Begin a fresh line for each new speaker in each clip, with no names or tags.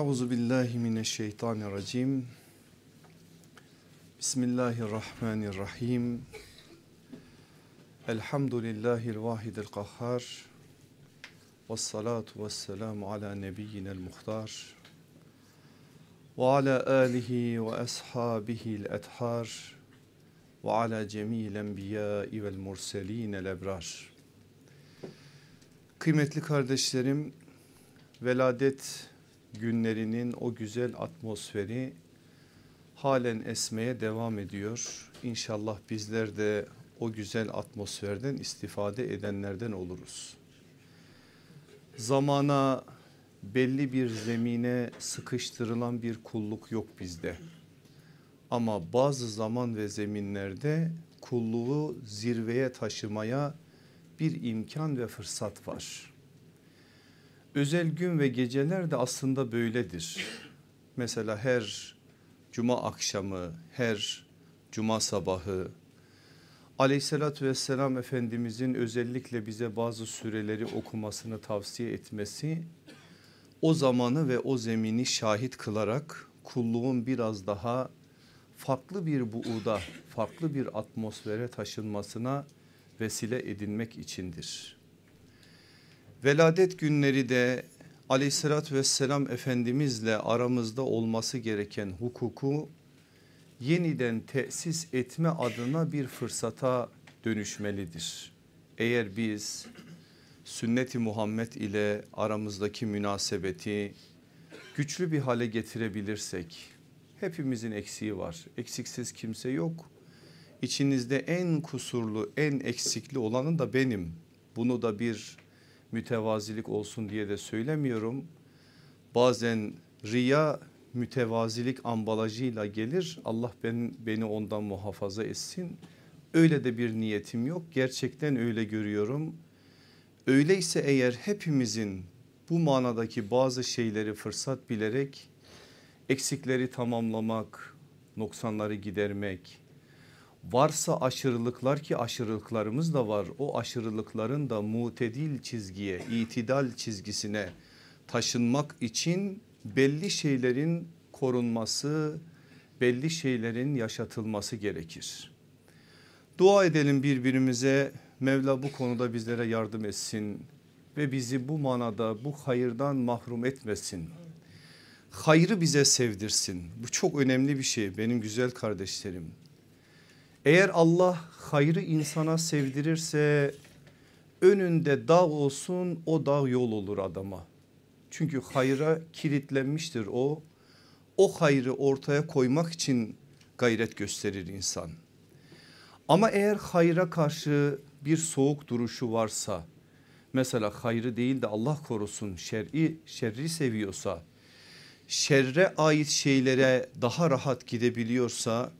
Euzu billahi mineşşeytanirracim. Bismillahirrahmanirrahim. Elhamdülillahil vahidil kahhar. Ves salatu ves selamu ala nebiyyinel muhtar. Ve ala alihi ve ashabihi'l ethar. Ve ala cemil enbiyai vel murselinel ebrar. Kıymetli kardeşlerim, veladet günlerinin o güzel atmosferi halen esmeye devam ediyor. İnşallah bizler de o güzel atmosferden istifade edenlerden oluruz. Zamana belli bir zemine sıkıştırılan bir kulluk yok bizde. Ama bazı zaman ve zeminlerde kulluğu zirveye taşımaya bir imkan ve fırsat var. Özel gün ve geceler de aslında böyledir. Mesela her cuma akşamı, her cuma sabahı aleyhissalatü vesselam Efendimizin özellikle bize bazı süreleri okumasını tavsiye etmesi o zamanı ve o zemini şahit kılarak kulluğun biraz daha farklı bir buğda, farklı bir atmosfere taşınmasına vesile edinmek içindir. Veladet günleri de aleyhissalatü vesselam Efendimizle aramızda olması gereken hukuku yeniden tesis etme adına bir fırsata dönüşmelidir. Eğer biz sünneti Muhammed ile aramızdaki münasebeti güçlü bir hale getirebilirsek hepimizin eksiği var. Eksiksiz kimse yok. İçinizde en kusurlu en eksikli olanın da benim. Bunu da bir mütevazilik olsun diye de söylemiyorum. Bazen riya mütevazilik ambalajıyla gelir. Allah ben, beni ondan muhafaza etsin. Öyle de bir niyetim yok. Gerçekten öyle görüyorum. Öyleyse eğer hepimizin bu manadaki bazı şeyleri fırsat bilerek eksikleri tamamlamak, noksanları gidermek, varsa aşırılıklar ki aşırılıklarımız da var o aşırılıkların da mutedil çizgiye itidal çizgisine taşınmak için belli şeylerin korunması belli şeylerin yaşatılması gerekir. Dua edelim birbirimize Mevla bu konuda bizlere yardım etsin ve bizi bu manada bu hayırdan mahrum etmesin. Hayrı bize sevdirsin. Bu çok önemli bir şey benim güzel kardeşlerim. Eğer Allah hayrı insana sevdirirse önünde dağ olsun o dağ yol olur adama. Çünkü hayra kilitlenmiştir o. O hayrı ortaya koymak için gayret gösterir insan. Ama eğer hayra karşı bir soğuk duruşu varsa mesela hayrı değil de Allah korusun şer'i şerri seviyorsa şerre ait şeylere daha rahat gidebiliyorsa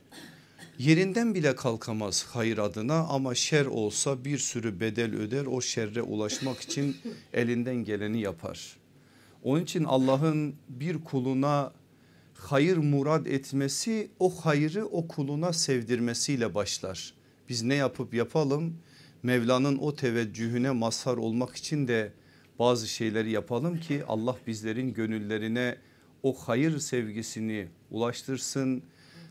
yerinden bile kalkamaz hayır adına ama şer olsa bir sürü bedel öder o şerre ulaşmak için elinden geleni yapar. Onun için Allah'ın bir kuluna hayır murad etmesi o hayrı o kuluna sevdirmesiyle başlar. Biz ne yapıp yapalım Mevla'nın o teveccühüne mazhar olmak için de bazı şeyleri yapalım ki Allah bizlerin gönüllerine o hayır sevgisini ulaştırsın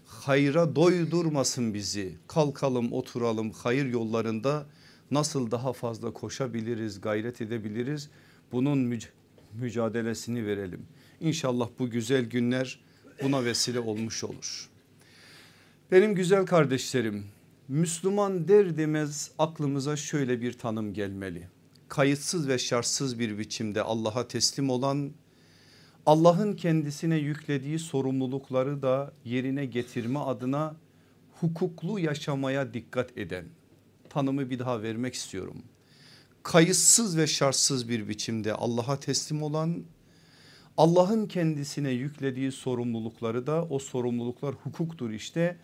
hayra doydurmasın bizi. Kalkalım oturalım hayır yollarında nasıl daha fazla koşabiliriz gayret edebiliriz bunun müc mücadelesini verelim. İnşallah bu güzel günler buna vesile olmuş olur. Benim güzel kardeşlerim Müslüman der demez aklımıza şöyle bir tanım gelmeli. Kayıtsız ve şartsız bir biçimde Allah'a teslim olan Allah'ın kendisine yüklediği sorumlulukları da yerine getirme adına hukuklu yaşamaya dikkat eden tanımı bir daha vermek istiyorum. Kayıtsız ve şartsız bir biçimde Allah'a teslim olan Allah'ın kendisine yüklediği sorumlulukları da o sorumluluklar hukuktur işte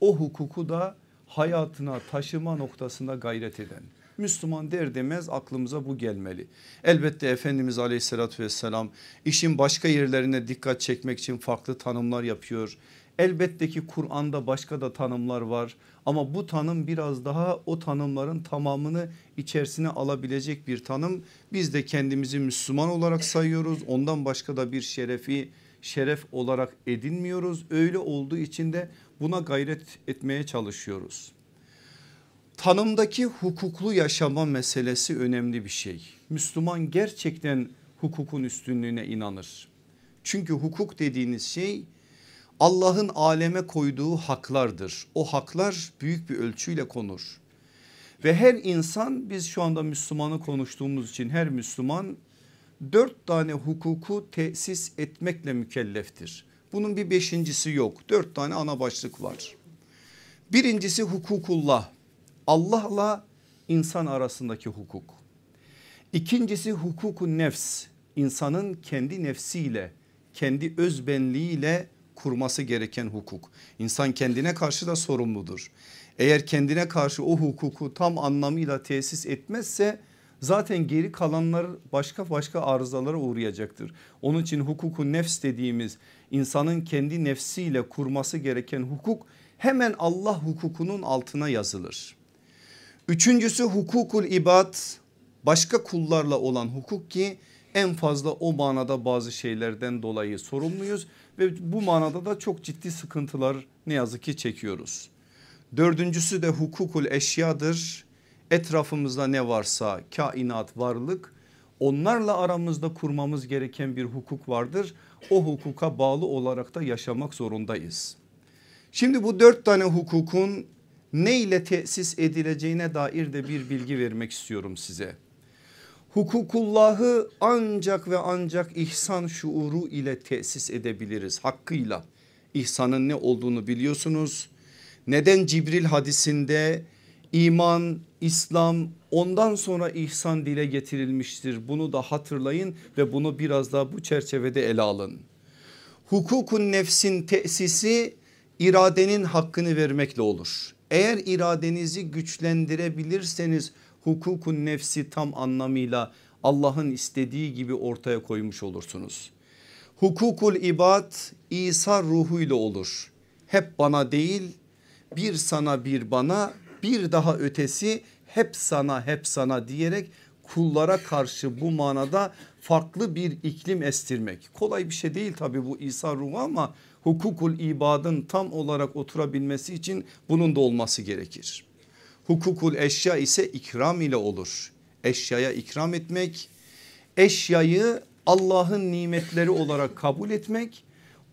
o hukuku da hayatına taşıma noktasında gayret eden. Müslüman der demez aklımıza bu gelmeli. Elbette Efendimiz aleyhissalatü vesselam işin başka yerlerine dikkat çekmek için farklı tanımlar yapıyor. Elbette ki Kur'an'da başka da tanımlar var ama bu tanım biraz daha o tanımların tamamını içerisine alabilecek bir tanım. Biz de kendimizi Müslüman olarak sayıyoruz ondan başka da bir şerefi şeref olarak edinmiyoruz. Öyle olduğu için de buna gayret etmeye çalışıyoruz. Tanımdaki hukuklu yaşama meselesi önemli bir şey. Müslüman gerçekten hukukun üstünlüğüne inanır. Çünkü hukuk dediğiniz şey Allah'ın aleme koyduğu haklardır. O haklar büyük bir ölçüyle konur. Ve her insan biz şu anda Müslümanı konuştuğumuz için her Müslüman dört tane hukuku tesis etmekle mükelleftir. Bunun bir beşincisi yok. Dört tane ana başlık var. Birincisi hukukullah. Allah'la insan arasındaki hukuk. İkincisi hukukun nefs. İnsanın kendi nefsiyle, kendi özbenliğiyle kurması gereken hukuk. İnsan kendine karşı da sorumludur. Eğer kendine karşı o hukuku tam anlamıyla tesis etmezse zaten geri kalanlar başka başka arızalara uğrayacaktır. Onun için hukuku nefs dediğimiz insanın kendi nefsiyle kurması gereken hukuk hemen Allah hukukunun altına yazılır. Üçüncüsü hukukul ibad başka kullarla olan hukuk ki en fazla o manada bazı şeylerden dolayı sorumluyuz ve bu manada da çok ciddi sıkıntılar ne yazık ki çekiyoruz. Dördüncüsü de hukukul eşyadır. Etrafımızda ne varsa kainat varlık onlarla aramızda kurmamız gereken bir hukuk vardır. O hukuka bağlı olarak da yaşamak zorundayız. Şimdi bu dört tane hukukun ne ile tesis edileceğine dair de bir bilgi vermek istiyorum size. Hukukullahı ancak ve ancak ihsan şuuru ile tesis edebiliriz hakkıyla. İhsanın ne olduğunu biliyorsunuz. Neden Cibril hadisinde iman, İslam ondan sonra ihsan dile getirilmiştir. Bunu da hatırlayın ve bunu biraz daha bu çerçevede ele alın. Hukukun nefsin tesisi iradenin hakkını vermekle olur. Eğer iradenizi güçlendirebilirseniz hukukun nefsi tam anlamıyla Allah'ın istediği gibi ortaya koymuş olursunuz. Hukukul ibad İsa ruhuyla olur. Hep bana değil bir sana bir bana bir daha ötesi hep sana hep sana diyerek kullara karşı bu manada farklı bir iklim estirmek. Kolay bir şey değil tabi bu İsa ruhu ama hukukul ibadın tam olarak oturabilmesi için bunun da olması gerekir. Hukukul eşya ise ikram ile olur. Eşyaya ikram etmek, eşyayı Allah'ın nimetleri olarak kabul etmek,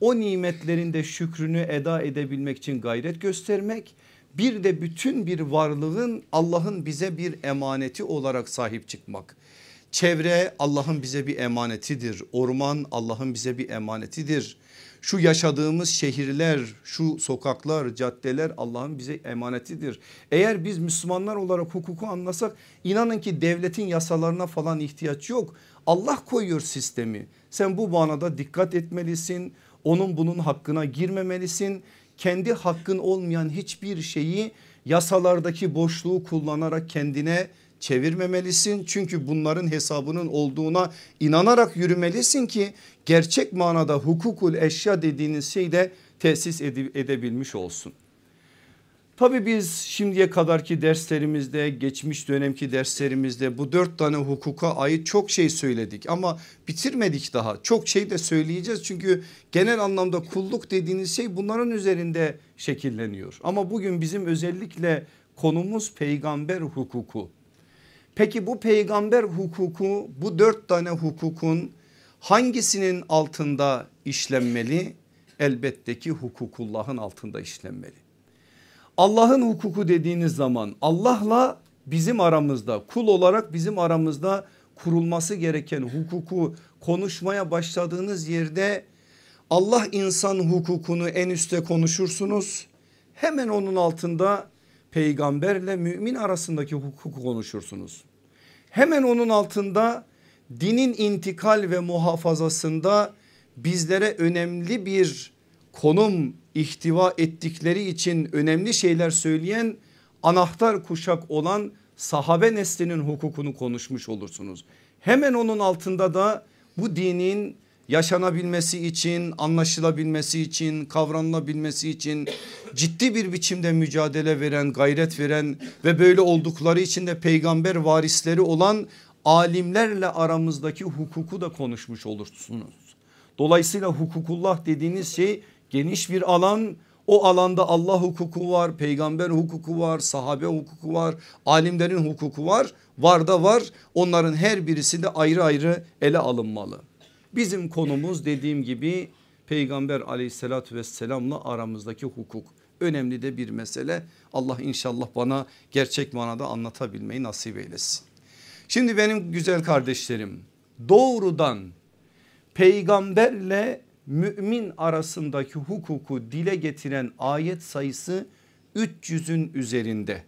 o nimetlerin de şükrünü eda edebilmek için gayret göstermek, bir de bütün bir varlığın Allah'ın bize bir emaneti olarak sahip çıkmak. Çevre Allah'ın bize bir emanetidir. Orman Allah'ın bize bir emanetidir. Şu yaşadığımız şehirler, şu sokaklar, caddeler Allah'ın bize emanetidir. Eğer biz Müslümanlar olarak hukuku anlasak inanın ki devletin yasalarına falan ihtiyaç yok. Allah koyuyor sistemi. Sen bu manada dikkat etmelisin. Onun bunun hakkına girmemelisin. Kendi hakkın olmayan hiçbir şeyi yasalardaki boşluğu kullanarak kendine çevirmemelisin. Çünkü bunların hesabının olduğuna inanarak yürümelisin ki gerçek manada hukukul eşya dediğiniz şey de tesis edebilmiş olsun. Tabii biz şimdiye kadarki derslerimizde geçmiş dönemki derslerimizde bu dört tane hukuka ait çok şey söyledik ama bitirmedik daha. Çok şey de söyleyeceğiz çünkü genel anlamda kulluk dediğiniz şey bunların üzerinde şekilleniyor. Ama bugün bizim özellikle konumuz peygamber hukuku. Peki bu peygamber hukuku bu dört tane hukukun hangisinin altında işlenmeli? Elbette ki hukukullahın altında işlenmeli. Allah'ın hukuku dediğiniz zaman Allah'la bizim aramızda kul olarak bizim aramızda kurulması gereken hukuku konuşmaya başladığınız yerde Allah insan hukukunu en üstte konuşursunuz. Hemen onun altında peygamberle mümin arasındaki hukuku konuşursunuz. Hemen onun altında dinin intikal ve muhafazasında bizlere önemli bir konum ihtiva ettikleri için önemli şeyler söyleyen anahtar kuşak olan sahabe neslinin hukukunu konuşmuş olursunuz. Hemen onun altında da bu dinin yaşanabilmesi için, anlaşılabilmesi için, kavranılabilmesi için ciddi bir biçimde mücadele veren, gayret veren ve böyle oldukları için de peygamber varisleri olan alimlerle aramızdaki hukuku da konuşmuş olursunuz. Dolayısıyla hukukullah dediğiniz şey geniş bir alan. O alanda Allah hukuku var, peygamber hukuku var, sahabe hukuku var, alimlerin hukuku var. Var da var. Onların her birisi de ayrı ayrı ele alınmalı. Bizim konumuz dediğim gibi peygamber aleyhissalatü vesselamla aramızdaki hukuk. Önemli de bir mesele. Allah inşallah bana gerçek manada anlatabilmeyi nasip eylesin. Şimdi benim güzel kardeşlerim doğrudan peygamberle mümin arasındaki hukuku dile getiren ayet sayısı 300'ün üzerinde.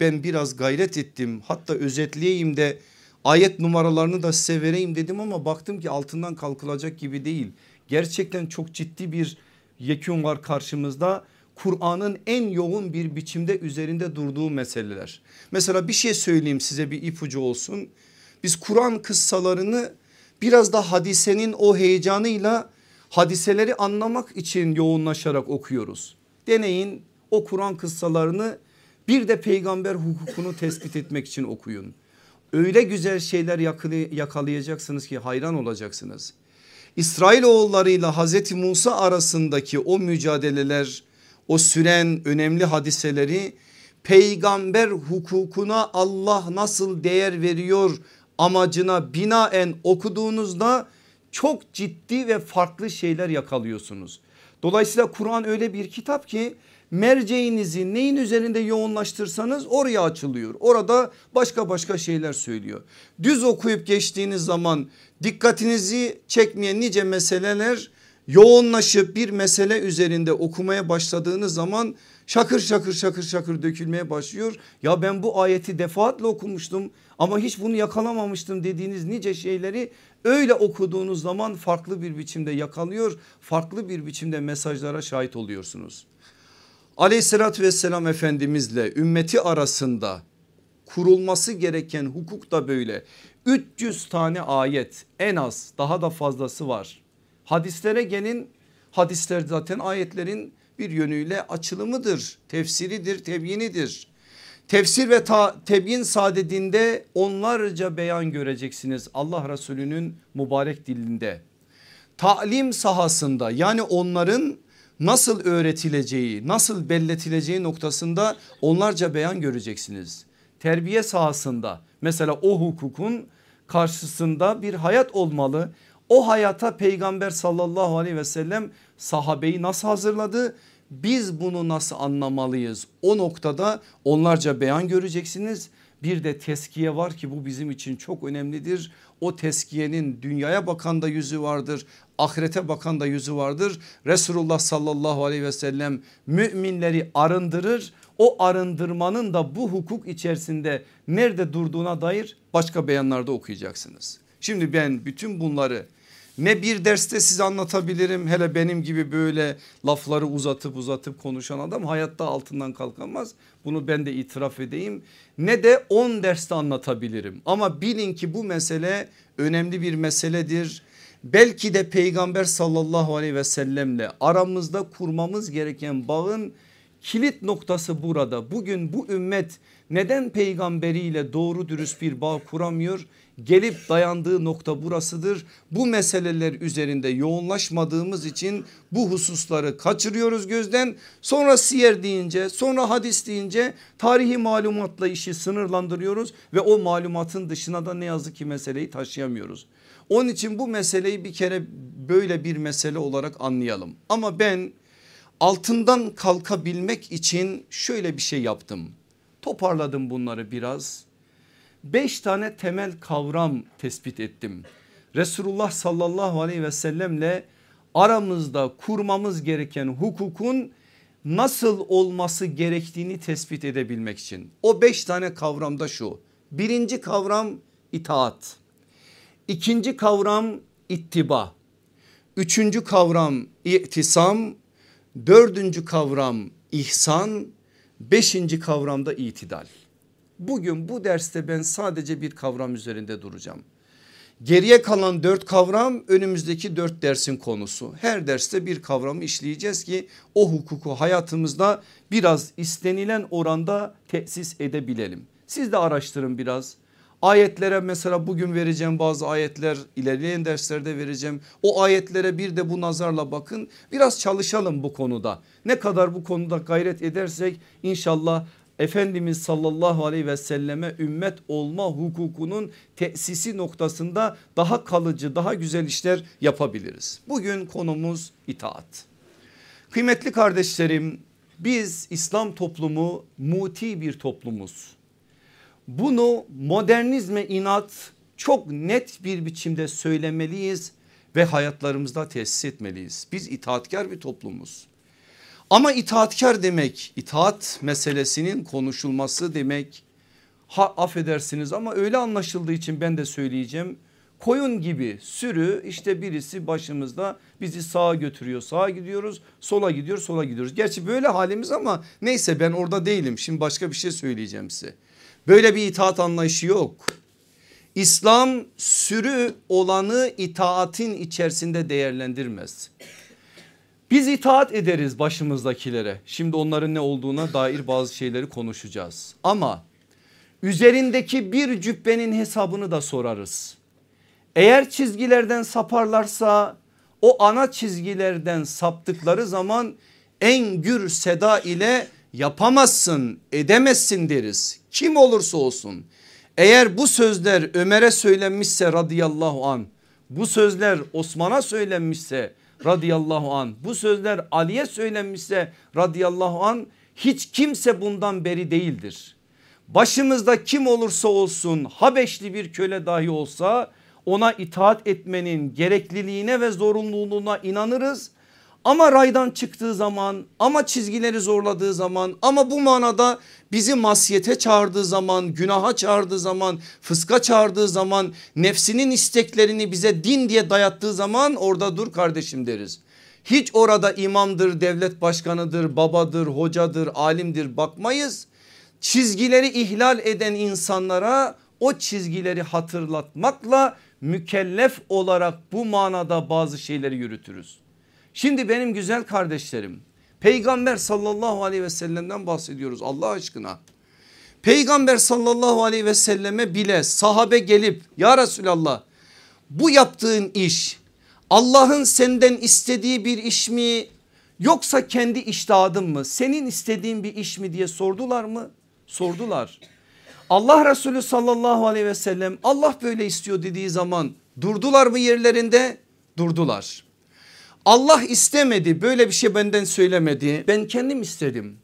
Ben biraz gayret ettim hatta özetleyeyim de ayet numaralarını da size vereyim dedim ama baktım ki altından kalkılacak gibi değil. Gerçekten çok ciddi bir yekün var karşımızda. Kur'an'ın en yoğun bir biçimde üzerinde durduğu meseleler. Mesela bir şey söyleyeyim size bir ipucu olsun. Biz Kur'an kıssalarını biraz da hadisenin o heyecanıyla hadiseleri anlamak için yoğunlaşarak okuyoruz. Deneyin o Kur'an kıssalarını bir de peygamber hukukunu tespit etmek için okuyun. Öyle güzel şeyler yakalayacaksınız ki hayran olacaksınız. İsrailoğullarıyla Hazreti Musa arasındaki o mücadeleler o süren önemli hadiseleri peygamber hukukuna Allah nasıl değer veriyor amacına binaen okuduğunuzda çok ciddi ve farklı şeyler yakalıyorsunuz. Dolayısıyla Kur'an öyle bir kitap ki merceğinizi neyin üzerinde yoğunlaştırsanız oraya açılıyor. Orada başka başka şeyler söylüyor. Düz okuyup geçtiğiniz zaman dikkatinizi çekmeyen nice meseleler yoğunlaşıp bir mesele üzerinde okumaya başladığınız zaman şakır şakır şakır şakır dökülmeye başlıyor. Ya ben bu ayeti defaatle okumuştum ama hiç bunu yakalamamıştım dediğiniz nice şeyleri öyle okuduğunuz zaman farklı bir biçimde yakalıyor. Farklı bir biçimde mesajlara şahit oluyorsunuz. Aleyhissalatü vesselam Efendimizle ümmeti arasında kurulması gereken hukuk da böyle. 300 tane ayet en az daha da fazlası var. Hadislere gelin hadisler zaten ayetlerin bir yönüyle açılımıdır, tefsiridir, tebyinidir. Tefsir ve ta, tebyin sadedinde onlarca beyan göreceksiniz Allah Resulü'nün mübarek dilinde. Talim sahasında yani onların nasıl öğretileceği, nasıl belletileceği noktasında onlarca beyan göreceksiniz. Terbiye sahasında mesela o hukukun karşısında bir hayat olmalı. O hayata peygamber sallallahu aleyhi ve sellem sahabeyi nasıl hazırladı? Biz bunu nasıl anlamalıyız? O noktada onlarca beyan göreceksiniz. Bir de teskiye var ki bu bizim için çok önemlidir. O teskiyenin dünyaya bakan da yüzü vardır. Ahirete bakan da yüzü vardır. Resulullah sallallahu aleyhi ve sellem müminleri arındırır. O arındırmanın da bu hukuk içerisinde nerede durduğuna dair başka beyanlarda okuyacaksınız. Şimdi ben bütün bunları ne bir derste size anlatabilirim hele benim gibi böyle lafları uzatıp uzatıp konuşan adam hayatta altından kalkamaz. Bunu ben de itiraf edeyim. Ne de 10 derste anlatabilirim. Ama bilin ki bu mesele önemli bir meseledir. Belki de peygamber sallallahu aleyhi ve sellemle aramızda kurmamız gereken bağın kilit noktası burada. Bugün bu ümmet neden peygamberiyle doğru dürüst bir bağ kuramıyor? gelip dayandığı nokta burasıdır. Bu meseleler üzerinde yoğunlaşmadığımız için bu hususları kaçırıyoruz gözden. Sonra siyer deyince sonra hadis deyince tarihi malumatla işi sınırlandırıyoruz ve o malumatın dışına da ne yazık ki meseleyi taşıyamıyoruz. Onun için bu meseleyi bir kere böyle bir mesele olarak anlayalım. Ama ben altından kalkabilmek için şöyle bir şey yaptım. Toparladım bunları biraz Beş tane temel kavram tespit ettim. Resulullah sallallahu aleyhi ve sellemle aramızda kurmamız gereken hukukun nasıl olması gerektiğini tespit edebilmek için. O beş tane kavramda şu. Birinci kavram itaat. İkinci kavram ittiba. Üçüncü kavram iktisam. Dördüncü kavram ihsan. Beşinci kavramda itidal. Bugün bu derste ben sadece bir kavram üzerinde duracağım. Geriye kalan dört kavram önümüzdeki dört dersin konusu. Her derste bir kavramı işleyeceğiz ki o hukuku hayatımızda biraz istenilen oranda tesis edebilelim. Siz de araştırın biraz. Ayetlere mesela bugün vereceğim bazı ayetler ilerleyen derslerde vereceğim. O ayetlere bir de bu nazarla bakın biraz çalışalım bu konuda. Ne kadar bu konuda gayret edersek inşallah Efendimiz sallallahu aleyhi ve selleme ümmet olma hukukunun tesisi noktasında daha kalıcı daha güzel işler yapabiliriz. Bugün konumuz itaat. Kıymetli kardeşlerim biz İslam toplumu muti bir toplumuz. Bunu modernizme inat çok net bir biçimde söylemeliyiz ve hayatlarımızda tesis etmeliyiz. Biz itaatkar bir toplumuz. Ama itaatkar demek itaat meselesinin konuşulması demek ha, affedersiniz ama öyle anlaşıldığı için ben de söyleyeceğim. Koyun gibi sürü işte birisi başımızda bizi sağa götürüyor sağa gidiyoruz sola gidiyor sola gidiyoruz. Gerçi böyle halimiz ama neyse ben orada değilim şimdi başka bir şey söyleyeceğim size. Böyle bir itaat anlayışı yok. İslam sürü olanı itaatin içerisinde değerlendirmez. Biz itaat ederiz başımızdakilere. Şimdi onların ne olduğuna dair bazı şeyleri konuşacağız. Ama üzerindeki bir cübbenin hesabını da sorarız. Eğer çizgilerden saparlarsa o ana çizgilerden saptıkları zaman en gür seda ile yapamazsın edemezsin deriz. Kim olursa olsun eğer bu sözler Ömer'e söylenmişse radıyallahu an bu sözler Osman'a söylenmişse radıyallahu an bu sözler Ali'ye söylenmişse radıyallahu an hiç kimse bundan beri değildir. Başımızda kim olursa olsun Habeşli bir köle dahi olsa ona itaat etmenin gerekliliğine ve zorunluluğuna inanırız. Ama raydan çıktığı zaman ama çizgileri zorladığı zaman ama bu manada bizi masiyete çağırdığı zaman günaha çağırdığı zaman fıska çağırdığı zaman nefsinin isteklerini bize din diye dayattığı zaman orada dur kardeşim deriz. Hiç orada imamdır devlet başkanıdır babadır hocadır alimdir bakmayız. Çizgileri ihlal eden insanlara o çizgileri hatırlatmakla mükellef olarak bu manada bazı şeyleri yürütürüz. Şimdi benim güzel kardeşlerim peygamber sallallahu aleyhi ve sellem'den bahsediyoruz Allah aşkına. Peygamber sallallahu aleyhi ve selleme bile sahabe gelip ya Resulallah bu yaptığın iş Allah'ın senden istediği bir iş mi yoksa kendi iştihadın mı senin istediğin bir iş mi diye sordular mı? Sordular. Allah Resulü sallallahu aleyhi ve sellem Allah böyle istiyor dediği zaman durdular mı yerlerinde? Durdular. Allah istemedi böyle bir şey benden söylemedi ben kendim istedim.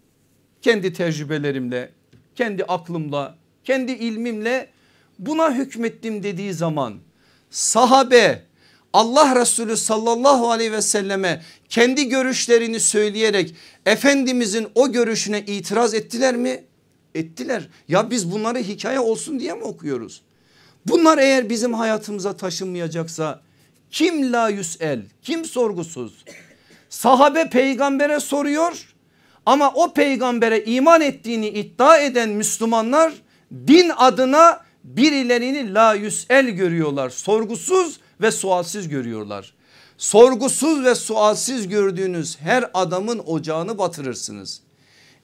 Kendi tecrübelerimle kendi aklımla kendi ilmimle buna hükmettim dediği zaman sahabe Allah Resulü sallallahu aleyhi ve selleme kendi görüşlerini söyleyerek Efendimizin o görüşüne itiraz ettiler mi? Ettiler. Ya biz bunları hikaye olsun diye mi okuyoruz? Bunlar eğer bizim hayatımıza taşınmayacaksa kim la yüsel kim sorgusuz? Sahabe peygambere soruyor ama o peygambere iman ettiğini iddia eden Müslümanlar din adına birilerini la yüsel görüyorlar. Sorgusuz ve sualsiz görüyorlar. Sorgusuz ve sualsiz gördüğünüz her adamın ocağını batırırsınız.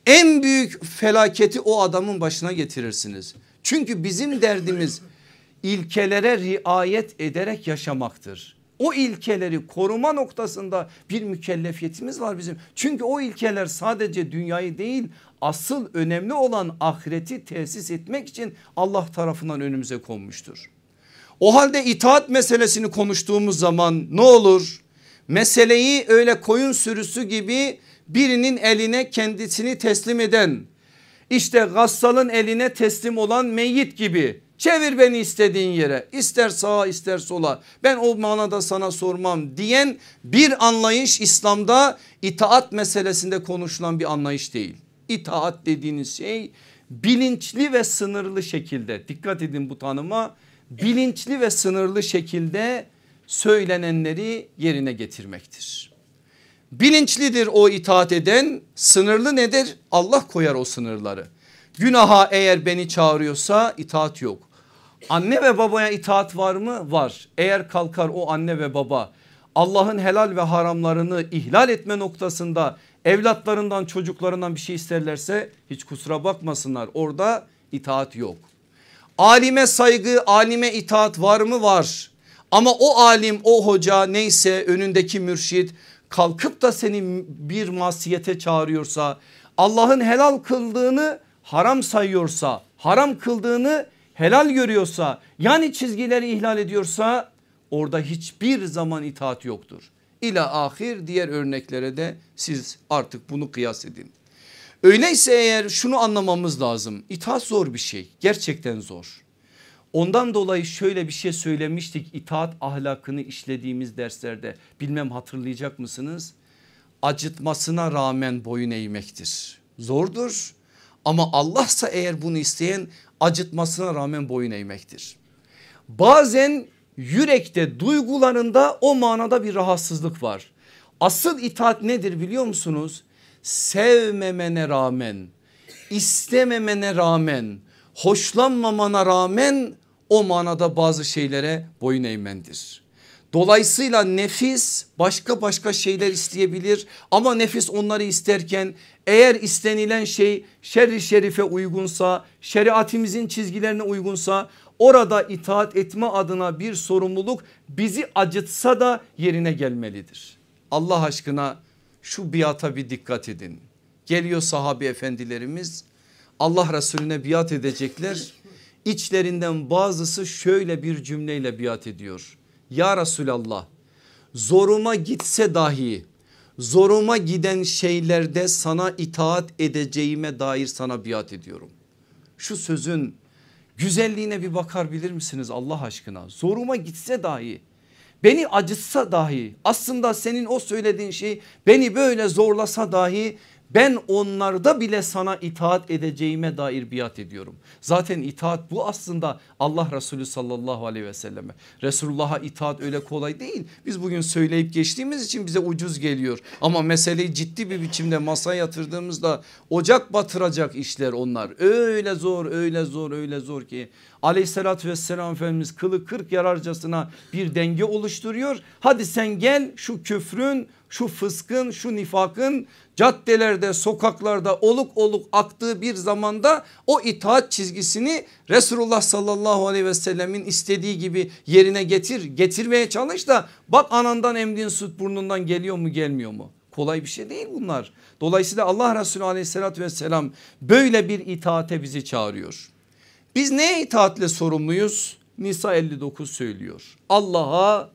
En büyük felaketi o adamın başına getirirsiniz. Çünkü bizim derdimiz ilkelere riayet ederek yaşamaktır. O ilkeleri koruma noktasında bir mükellefiyetimiz var bizim. Çünkü o ilkeler sadece dünyayı değil asıl önemli olan ahireti tesis etmek için Allah tarafından önümüze konmuştur. O halde itaat meselesini konuştuğumuz zaman ne olur? Meseleyi öyle koyun sürüsü gibi birinin eline kendisini teslim eden işte gassalın eline teslim olan meyit gibi çevir beni istediğin yere ister sağa ister sola ben o manada sana sormam diyen bir anlayış İslam'da itaat meselesinde konuşulan bir anlayış değil. İtaat dediğiniz şey bilinçli ve sınırlı şekilde dikkat edin bu tanıma bilinçli ve sınırlı şekilde söylenenleri yerine getirmektir. Bilinçlidir o itaat eden sınırlı nedir? Allah koyar o sınırları. Günaha eğer beni çağırıyorsa itaat yok. Anne ve babaya itaat var mı? Var. Eğer kalkar o anne ve baba Allah'ın helal ve haramlarını ihlal etme noktasında evlatlarından çocuklarından bir şey isterlerse hiç kusura bakmasınlar orada itaat yok. Alime saygı, alime itaat var mı? Var. Ama o alim, o hoca neyse önündeki mürşit kalkıp da seni bir masiyete çağırıyorsa, Allah'ın helal kıldığını haram sayıyorsa, haram kıldığını helal görüyorsa, yani çizgileri ihlal ediyorsa orada hiçbir zaman itaat yoktur. İla ahir diğer örneklere de siz artık bunu kıyas edin. Öyleyse eğer şunu anlamamız lazım. İtaat zor bir şey. Gerçekten zor. Ondan dolayı şöyle bir şey söylemiştik itaat ahlakını işlediğimiz derslerde. Bilmem hatırlayacak mısınız? Acıtmasına rağmen boyun eğmektir. Zordur ama Allah'sa eğer bunu isteyen acıtmasına rağmen boyun eğmektir. Bazen yürekte duygularında o manada bir rahatsızlık var. Asıl itaat nedir biliyor musunuz? sevmemene rağmen istememene rağmen hoşlanmamana rağmen o manada bazı şeylere boyun eğmendir. Dolayısıyla nefis başka başka şeyler isteyebilir ama nefis onları isterken eğer istenilen şey şerri şerife uygunsa şeriatimizin çizgilerine uygunsa orada itaat etme adına bir sorumluluk bizi acıtsa da yerine gelmelidir. Allah aşkına şu biata bir dikkat edin. Geliyor sahabi efendilerimiz Allah Resulüne biat edecekler. İçlerinden bazısı şöyle bir cümleyle biat ediyor. Ya Resulallah zoruma gitse dahi zoruma giden şeylerde sana itaat edeceğime dair sana biat ediyorum. Şu sözün güzelliğine bir bakar bilir misiniz Allah aşkına? Zoruma gitse dahi beni acıtsa dahi aslında senin o söylediğin şey beni böyle zorlasa dahi ben onlarda bile sana itaat edeceğime dair biat ediyorum. Zaten itaat bu aslında Allah Resulü sallallahu aleyhi ve selleme. Resulullah'a itaat öyle kolay değil. Biz bugün söyleyip geçtiğimiz için bize ucuz geliyor. Ama meseleyi ciddi bir biçimde masaya yatırdığımızda ocak batıracak işler onlar. Öyle zor öyle zor öyle zor ki aleyhissalatü vesselam Efendimiz kılı kırk yararcasına bir denge oluşturuyor. Hadi sen gel şu küfrün şu fıskın şu nifakın caddelerde sokaklarda oluk oluk aktığı bir zamanda o itaat çizgisini Resulullah sallallahu aleyhi ve sellemin istediği gibi yerine getir getirmeye çalış da bak anandan emdiğin süt burnundan geliyor mu gelmiyor mu? Kolay bir şey değil bunlar. Dolayısıyla Allah Resulü aleyhissalatü vesselam böyle bir itaate bizi çağırıyor. Biz neye itaatle sorumluyuz? Nisa 59 söylüyor. Allah'a,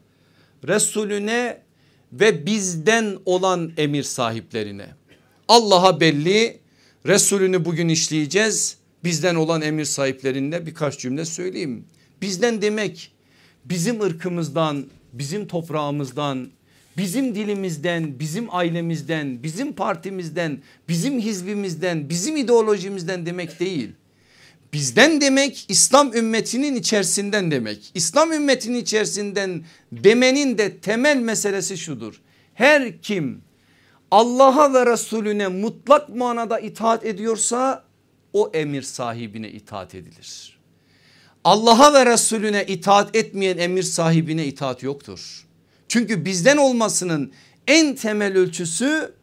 Resulüne ve bizden olan emir sahiplerine. Allah'a belli Resulünü bugün işleyeceğiz. Bizden olan emir sahiplerine birkaç cümle söyleyeyim. Bizden demek bizim ırkımızdan, bizim toprağımızdan, bizim dilimizden, bizim ailemizden, bizim partimizden, bizim hizbimizden, bizim ideolojimizden demek değil. Bizden demek İslam ümmetinin içerisinden demek. İslam ümmetinin içerisinden demenin de temel meselesi şudur. Her kim Allah'a ve Resulüne mutlak manada itaat ediyorsa o emir sahibine itaat edilir. Allah'a ve Resulüne itaat etmeyen emir sahibine itaat yoktur. Çünkü bizden olmasının en temel ölçüsü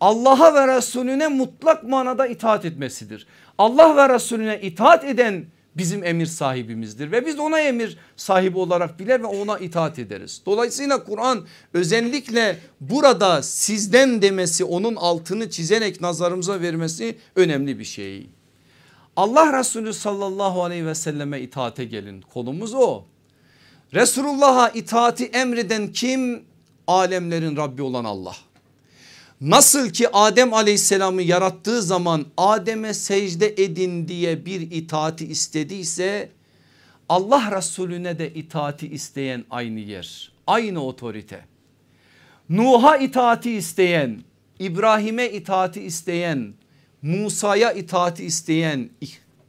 Allah'a ve Resulüne mutlak manada itaat etmesidir. Allah ve Resulüne itaat eden bizim emir sahibimizdir ve biz ona emir sahibi olarak biler ve ona itaat ederiz. Dolayısıyla Kur'an özellikle burada sizden demesi onun altını çizerek nazarımıza vermesi önemli bir şey. Allah Resulü sallallahu aleyhi ve selleme itaate gelin konumuz o. Resulullah'a itaati emreden kim? Alemlerin Rabbi olan Allah. Nasıl ki Adem aleyhisselamı yarattığı zaman Adem'e secde edin diye bir itaati istediyse Allah Resulüne de itaati isteyen aynı yer aynı otorite. Nuh'a itaati isteyen İbrahim'e itaati isteyen Musa'ya itaati isteyen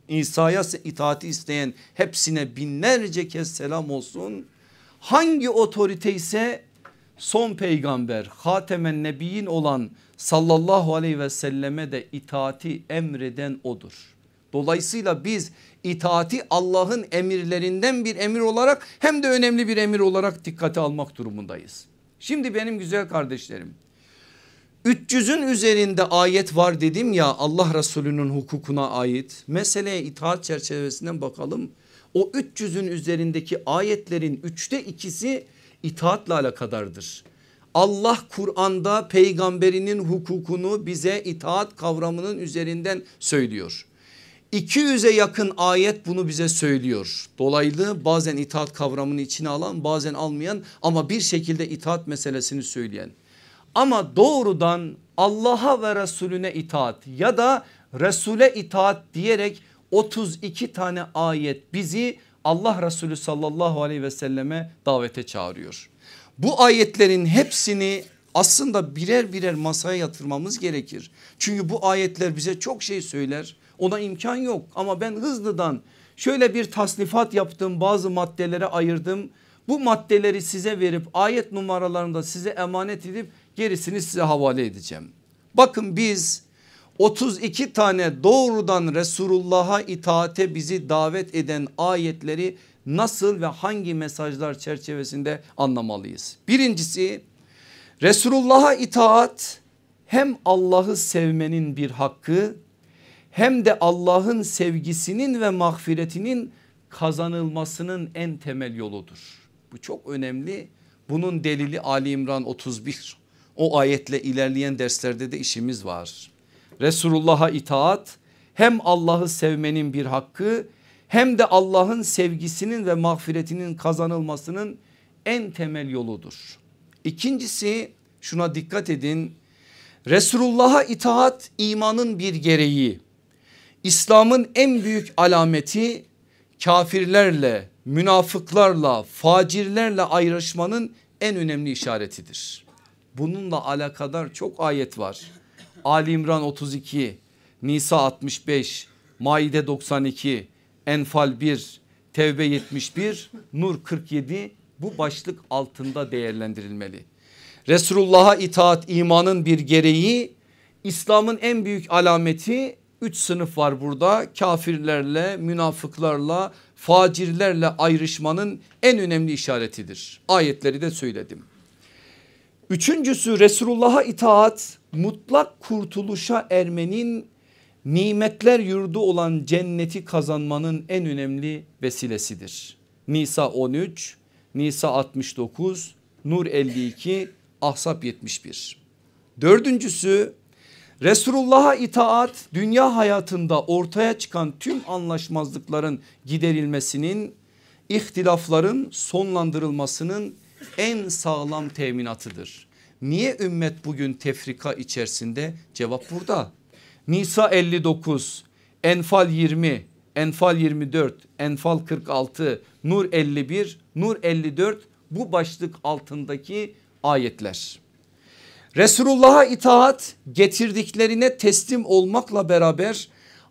İsa'ya itaati isteyen hepsine binlerce kez selam olsun. Hangi otorite ise son peygamber hatemen nebiyin olan sallallahu aleyhi ve selleme de itaati emreden odur. Dolayısıyla biz itaati Allah'ın emirlerinden bir emir olarak hem de önemli bir emir olarak dikkate almak durumundayız. Şimdi benim güzel kardeşlerim 300'ün üzerinde ayet var dedim ya Allah Resulü'nün hukukuna ait meseleye itaat çerçevesinden bakalım.
O 300'ün üzerindeki ayetlerin üçte ikisi itaatla alakadardır. Allah Kur'an'da peygamberinin hukukunu bize itaat kavramının üzerinden söylüyor. 200'e yakın ayet bunu bize söylüyor. Dolaylı bazen itaat kavramını içine alan bazen almayan ama bir şekilde itaat meselesini söyleyen. Ama doğrudan Allah'a ve Resulüne itaat ya da Resul'e itaat diyerek 32 tane ayet bizi Allah Resulü sallallahu aleyhi ve selleme davete çağırıyor. Bu ayetlerin hepsini aslında birer birer masaya yatırmamız gerekir. Çünkü bu ayetler bize çok şey söyler. Ona imkan yok ama ben hızlıdan şöyle bir tasnifat yaptım bazı maddelere ayırdım. Bu maddeleri size verip ayet numaralarını da size emanet edip gerisini size havale edeceğim. Bakın biz 32 tane doğrudan Resulullah'a itaate bizi davet eden ayetleri nasıl ve hangi mesajlar çerçevesinde anlamalıyız? Birincisi Resulullah'a itaat hem Allah'ı sevmenin bir hakkı hem de Allah'ın sevgisinin ve mağfiretinin kazanılmasının en temel yoludur. Bu çok önemli. Bunun delili Ali İmran 31. O ayetle ilerleyen derslerde de işimiz var. Resulullah'a itaat hem Allah'ı sevmenin bir hakkı hem de Allah'ın sevgisinin ve mağfiretinin kazanılmasının en temel yoludur. İkincisi şuna dikkat edin. Resulullah'a itaat imanın bir gereği. İslam'ın en büyük alameti kafirlerle, münafıklarla, facirlerle ayrışmanın en önemli işaretidir. Bununla alakadar çok ayet var. Ali İmran 32, Nisa 65, Maide 92, Enfal 1, Tevbe 71, Nur 47 bu başlık altında değerlendirilmeli. Resulullah'a itaat imanın bir gereği İslam'ın en büyük alameti üç sınıf var burada kafirlerle münafıklarla facirlerle ayrışmanın en önemli işaretidir. Ayetleri de söyledim. Üçüncüsü Resulullah'a itaat mutlak kurtuluşa ermenin nimetler yurdu olan cenneti kazanmanın en önemli vesilesidir. Nisa 13, Nisa 69, Nur 52, Ahzab 71. Dördüncüsü Resulullah'a itaat dünya hayatında ortaya çıkan tüm anlaşmazlıkların giderilmesinin ihtilafların sonlandırılmasının en sağlam teminatıdır. Niye ümmet bugün tefrika içerisinde? Cevap burada. Nisa 59, Enfal 20, Enfal 24, Enfal 46, Nur 51, Nur 54 bu başlık altındaki ayetler. Resulullah'a itaat getirdiklerine teslim olmakla beraber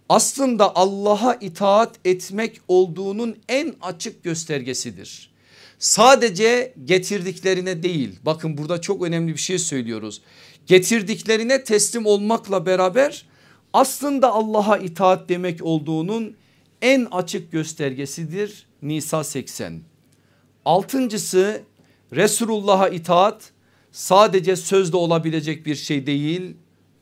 aslında Allah'a itaat etmek olduğunun en açık göstergesidir. Sadece getirdiklerine değil bakın burada çok önemli bir şey söylüyoruz. Getirdiklerine teslim olmakla beraber aslında Allah'a itaat demek olduğunun en açık göstergesidir Nisa 80. Altıncısı Resulullah'a itaat sadece sözde olabilecek bir şey değil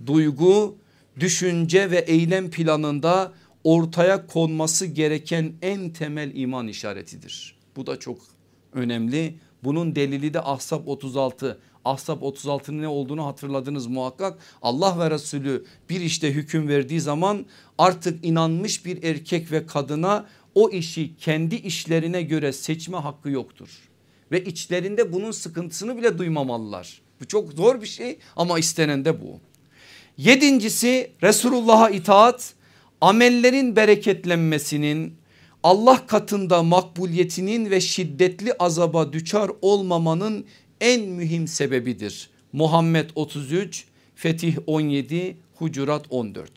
duygu düşünce ve eylem planında ortaya konması gereken en temel iman işaretidir. Bu da çok önemli. Bunun delili de Ahzab 36. Ahzab 36'nın ne olduğunu hatırladınız muhakkak. Allah ve Resulü bir işte hüküm verdiği zaman artık inanmış bir erkek ve kadına o işi kendi işlerine göre seçme hakkı yoktur. Ve içlerinde bunun sıkıntısını bile duymamalılar. Bu çok zor bir şey ama istenen de bu. Yedincisi Resulullah'a itaat amellerin bereketlenmesinin Allah katında makbuliyetinin ve şiddetli azaba düçar olmamanın en mühim sebebidir. Muhammed 33, Fetih 17, Hucurat 14.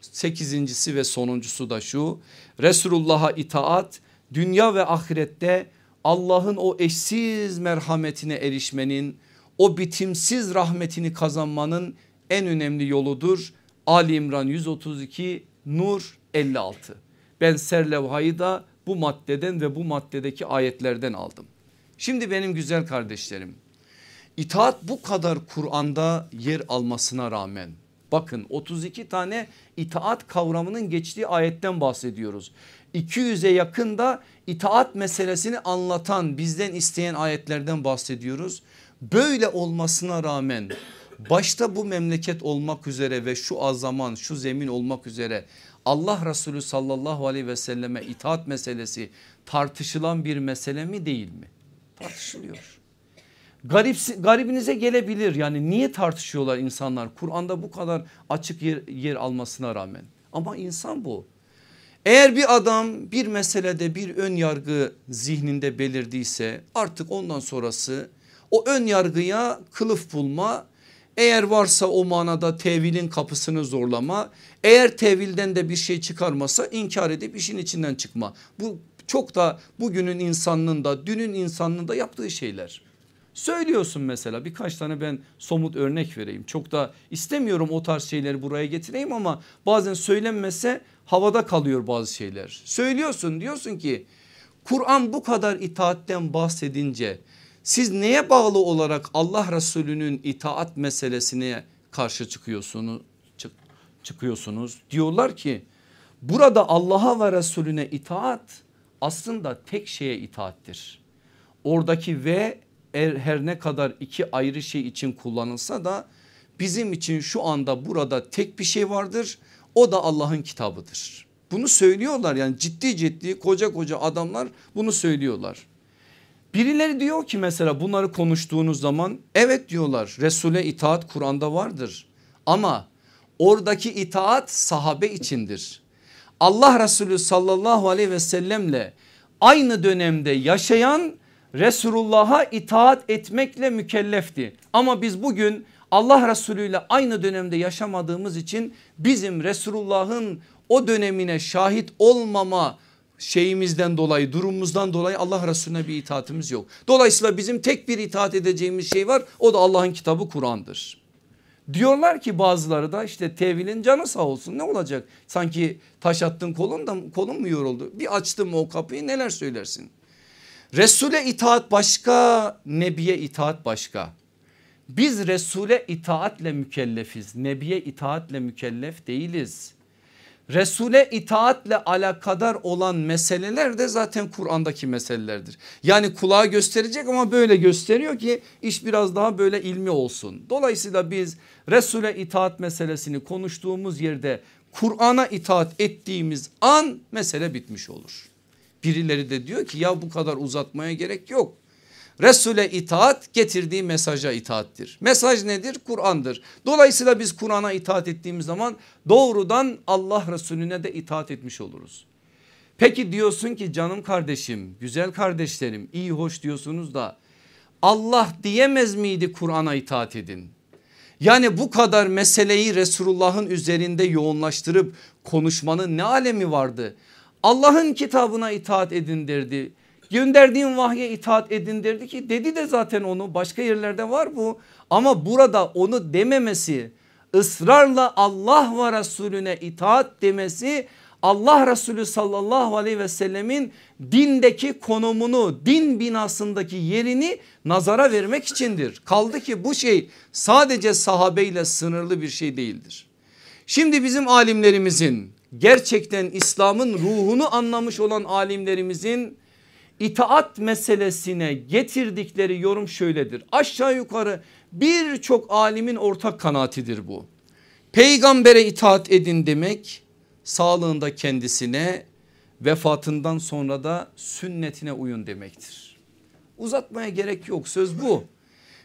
Sekizincisi ve sonuncusu da şu Resulullah'a itaat dünya ve ahirette Allah'ın o eşsiz merhametine erişmenin o bitimsiz rahmetini kazanmanın en önemli yoludur. Ali İmran 132 Nur 56. Ben serlevhayı da bu maddeden ve bu maddedeki ayetlerden aldım. Şimdi benim güzel kardeşlerim itaat bu kadar Kur'an'da yer almasına rağmen bakın 32 tane itaat kavramının geçtiği ayetten bahsediyoruz. 200'e yakın da itaat meselesini anlatan bizden isteyen ayetlerden bahsediyoruz. Böyle olmasına rağmen başta bu memleket olmak üzere ve şu azaman şu zemin olmak üzere Allah Resulü sallallahu aleyhi ve selleme itaat meselesi tartışılan bir mesele mi değil mi? Tartışılıyor. Garip, garibinize gelebilir yani niye tartışıyorlar insanlar Kur'an'da bu kadar açık yer, yer almasına rağmen ama insan bu. Eğer bir adam bir meselede bir ön yargı zihninde belirdiyse artık ondan sonrası o ön yargıya kılıf bulma eğer varsa o manada tevilin kapısını zorlama eğer tevilden de bir şey çıkarmasa inkar edip işin içinden çıkma. Bu çok da bugünün insanının da dünün insanının da yaptığı şeyler. Söylüyorsun mesela birkaç tane ben somut örnek vereyim. Çok da istemiyorum o tarz şeyleri buraya getireyim ama bazen söylenmese havada kalıyor bazı şeyler. Söylüyorsun diyorsun ki Kur'an bu kadar itaatten bahsedince siz neye bağlı olarak Allah Resulü'nün itaat meselesine karşı çıkıyorsunuz? Çık, çıkıyorsunuz. Diyorlar ki burada Allah'a ve Resulüne itaat aslında tek şeye itaattir. Oradaki ve er, her ne kadar iki ayrı şey için kullanılsa da bizim için şu anda burada tek bir şey vardır. O da Allah'ın kitabıdır. Bunu söylüyorlar yani ciddi ciddi koca koca adamlar bunu söylüyorlar. Birileri diyor ki mesela bunları konuştuğunuz zaman evet diyorlar Resul'e itaat Kur'an'da vardır. Ama oradaki itaat sahabe içindir. Allah Resulü sallallahu aleyhi ve sellemle aynı dönemde yaşayan Resulullah'a itaat etmekle mükellefti. Ama biz bugün Allah Resulü ile aynı dönemde yaşamadığımız için bizim Resulullah'ın o dönemine şahit olmama şeyimizden dolayı durumumuzdan dolayı Allah Resulüne bir itaatimiz yok. Dolayısıyla bizim tek bir itaat edeceğimiz şey var o da Allah'ın kitabı Kur'an'dır. Diyorlar ki bazıları da işte tevilin canı sağ olsun ne olacak? Sanki taş attın kolun da kolun mu yoruldu? Bir açtım o kapıyı neler söylersin? Resul'e itaat başka, Nebi'ye itaat başka. Biz Resul'e itaatle mükellefiz. Nebi'ye itaatle mükellef değiliz. Resul'e itaatle alakadar olan meseleler de zaten Kur'an'daki meselelerdir. Yani kulağa gösterecek ama böyle gösteriyor ki iş biraz daha böyle ilmi olsun. Dolayısıyla biz Resul'e itaat meselesini konuştuğumuz yerde Kur'an'a itaat ettiğimiz an mesele bitmiş olur. Birileri de diyor ki ya bu kadar uzatmaya gerek yok. Resul'e itaat getirdiği mesaja itaattir. Mesaj nedir? Kur'an'dır. Dolayısıyla biz Kur'an'a itaat ettiğimiz zaman doğrudan Allah Resulüne de itaat etmiş oluruz. Peki diyorsun ki canım kardeşim, güzel kardeşlerim iyi hoş diyorsunuz da Allah diyemez miydi Kur'an'a itaat edin? Yani bu kadar meseleyi Resulullah'ın üzerinde yoğunlaştırıp konuşmanın ne alemi vardı? Allah'ın kitabına itaat edin derdi. Gönderdiğim vahye itaat edin derdi ki dedi de zaten onu başka yerlerde var bu. Ama burada onu dememesi ısrarla Allah ve Resulüne itaat demesi Allah Resulü sallallahu aleyhi ve sellemin dindeki konumunu din binasındaki yerini nazara vermek içindir. Kaldı ki bu şey sadece sahabeyle sınırlı bir şey değildir. Şimdi bizim alimlerimizin gerçekten İslam'ın ruhunu anlamış olan alimlerimizin itaat meselesine getirdikleri yorum şöyledir. Aşağı yukarı birçok alimin ortak kanaatidir bu. Peygambere itaat edin demek sağlığında kendisine vefatından sonra da sünnetine uyun demektir. Uzatmaya gerek yok söz bu.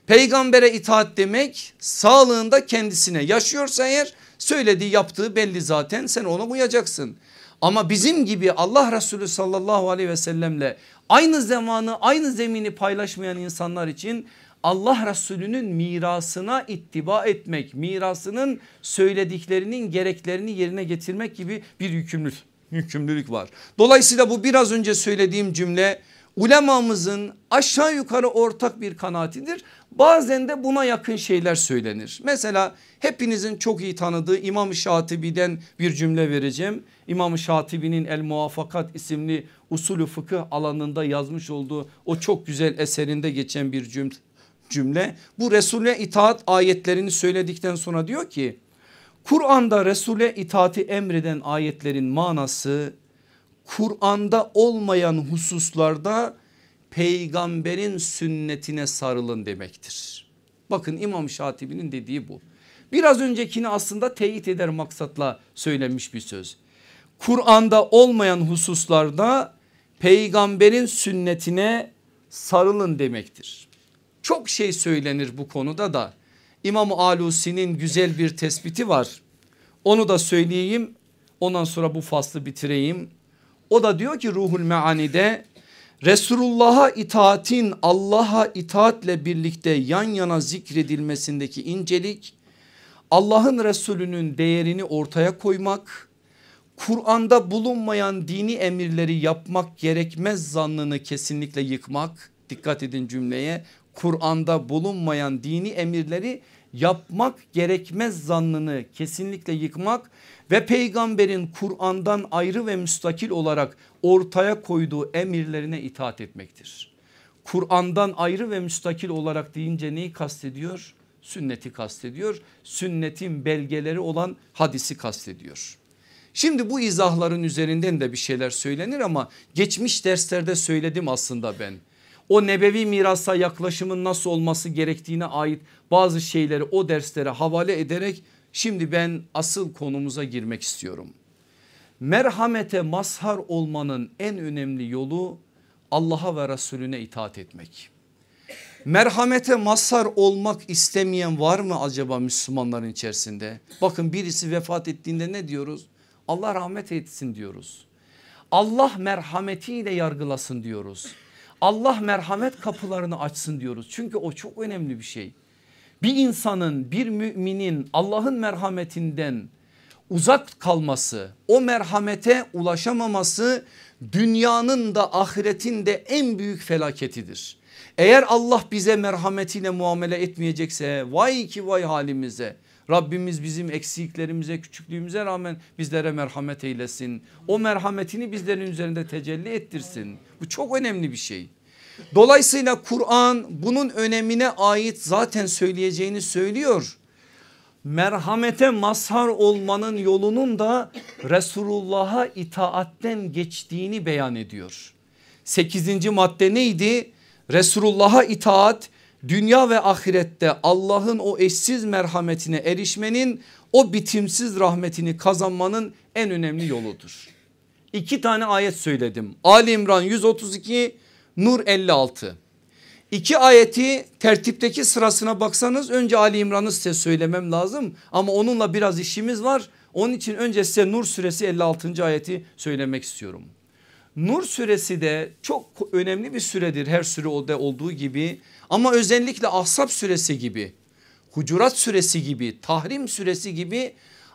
Peygambere itaat demek sağlığında kendisine yaşıyorsa eğer söylediği yaptığı belli zaten sen ona uyacaksın. Ama bizim gibi Allah Resulü sallallahu aleyhi ve sellemle aynı zamanı aynı zemini paylaşmayan insanlar için Allah Resulü'nün mirasına ittiba etmek, mirasının söylediklerinin gereklerini yerine getirmek gibi bir yükümlülük, yükümlülük var. Dolayısıyla bu biraz önce söylediğim cümle ulemamızın aşağı yukarı ortak bir kanaatidir. Bazen de buna yakın şeyler söylenir. Mesela hepinizin çok iyi tanıdığı İmam Şatibi'den bir cümle vereceğim. İmam Şatibi'nin El Muvafakat isimli usulü fıkıh alanında yazmış olduğu o çok güzel eserinde geçen bir cümle. Bu Resul'e itaat ayetlerini söyledikten sonra diyor ki Kur'an'da Resul'e itaati emreden ayetlerin manası Kur'an'da olmayan hususlarda peygamberin sünnetine sarılın demektir. Bakın İmam Şatibi'nin dediği bu. Biraz öncekini aslında teyit eder maksatla söylenmiş bir söz. Kur'an'da olmayan hususlarda peygamberin sünnetine sarılın demektir. Çok şey söylenir bu konuda da İmam Alusi'nin güzel bir tespiti var. Onu da söyleyeyim ondan sonra bu faslı bitireyim. O da diyor ki Ruhul Meani'de Resulullah'a itaatin Allah'a itaatle birlikte yan yana zikredilmesindeki incelik Allah'ın Resulünün değerini ortaya koymak Kur'an'da bulunmayan dini emirleri yapmak gerekmez zannını kesinlikle yıkmak. Dikkat edin cümleye. Kur'an'da bulunmayan dini emirleri yapmak gerekmez zannını kesinlikle yıkmak ve peygamberin Kur'an'dan ayrı ve müstakil olarak ortaya koyduğu emirlerine itaat etmektir. Kur'an'dan ayrı ve müstakil olarak deyince neyi kastediyor? Sünneti kastediyor. Sünnetin belgeleri olan hadisi kastediyor. Şimdi bu izahların üzerinden de bir şeyler söylenir ama geçmiş derslerde söyledim aslında ben. O nebevi mirasa yaklaşımın nasıl olması gerektiğine ait bazı şeyleri o derslere havale ederek şimdi ben asıl konumuza girmek istiyorum. Merhamete mazhar olmanın en önemli yolu Allah'a ve Resulüne itaat etmek. Merhamete mazhar olmak istemeyen var mı acaba Müslümanların içerisinde? Bakın birisi vefat ettiğinde ne diyoruz? Allah rahmet etsin diyoruz. Allah merhametiyle yargılasın diyoruz. Allah merhamet kapılarını açsın diyoruz. Çünkü o çok önemli bir şey. Bir insanın bir müminin Allah'ın merhametinden uzak kalması o merhamete ulaşamaması dünyanın da ahiretin de en büyük felaketidir. Eğer Allah bize merhametiyle muamele etmeyecekse vay ki vay halimize. Rabbimiz bizim eksiklerimize küçüklüğümüze rağmen bizlere merhamet eylesin. O merhametini bizlerin üzerinde tecelli ettirsin. Bu çok önemli bir şey. Dolayısıyla Kur'an bunun önemine ait zaten söyleyeceğini söylüyor. Merhamete mazhar olmanın yolunun da Resulullah'a itaatten geçtiğini beyan ediyor. Sekizinci madde neydi? Resulullah'a itaat dünya ve ahirette Allah'ın o eşsiz merhametine erişmenin o bitimsiz rahmetini kazanmanın en önemli yoludur. İki tane ayet söyledim. Ali İmran 132 Nur 56. İki ayeti tertipteki sırasına baksanız önce Ali İmran'ı size söylemem lazım ama onunla biraz işimiz var. Onun için önce size Nur suresi 56. ayeti söylemek istiyorum. Nur suresi de çok önemli bir süredir her sürede olduğu gibi ama özellikle Ahzab suresi gibi Hucurat suresi gibi Tahrim suresi gibi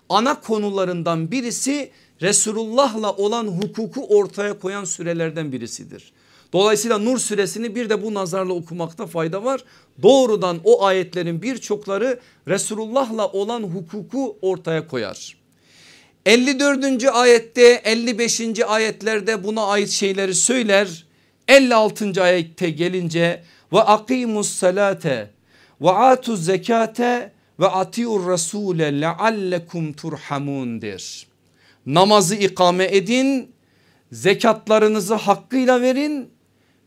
ana konularından birisi Resulullah'la olan hukuku ortaya koyan sürelerden birisidir. Dolayısıyla Nur suresini bir de bu nazarla okumakta fayda var. Doğrudan o ayetlerin birçokları Resulullah'la olan hukuku ortaya koyar. 54. ayette 55. ayetlerde buna ait şeyleri söyler. 56. ayette gelince ve akimus salate ve atuz zekate ve atiur rasule leallekum turhamun der. Namazı ikame edin, zekatlarınızı hakkıyla verin,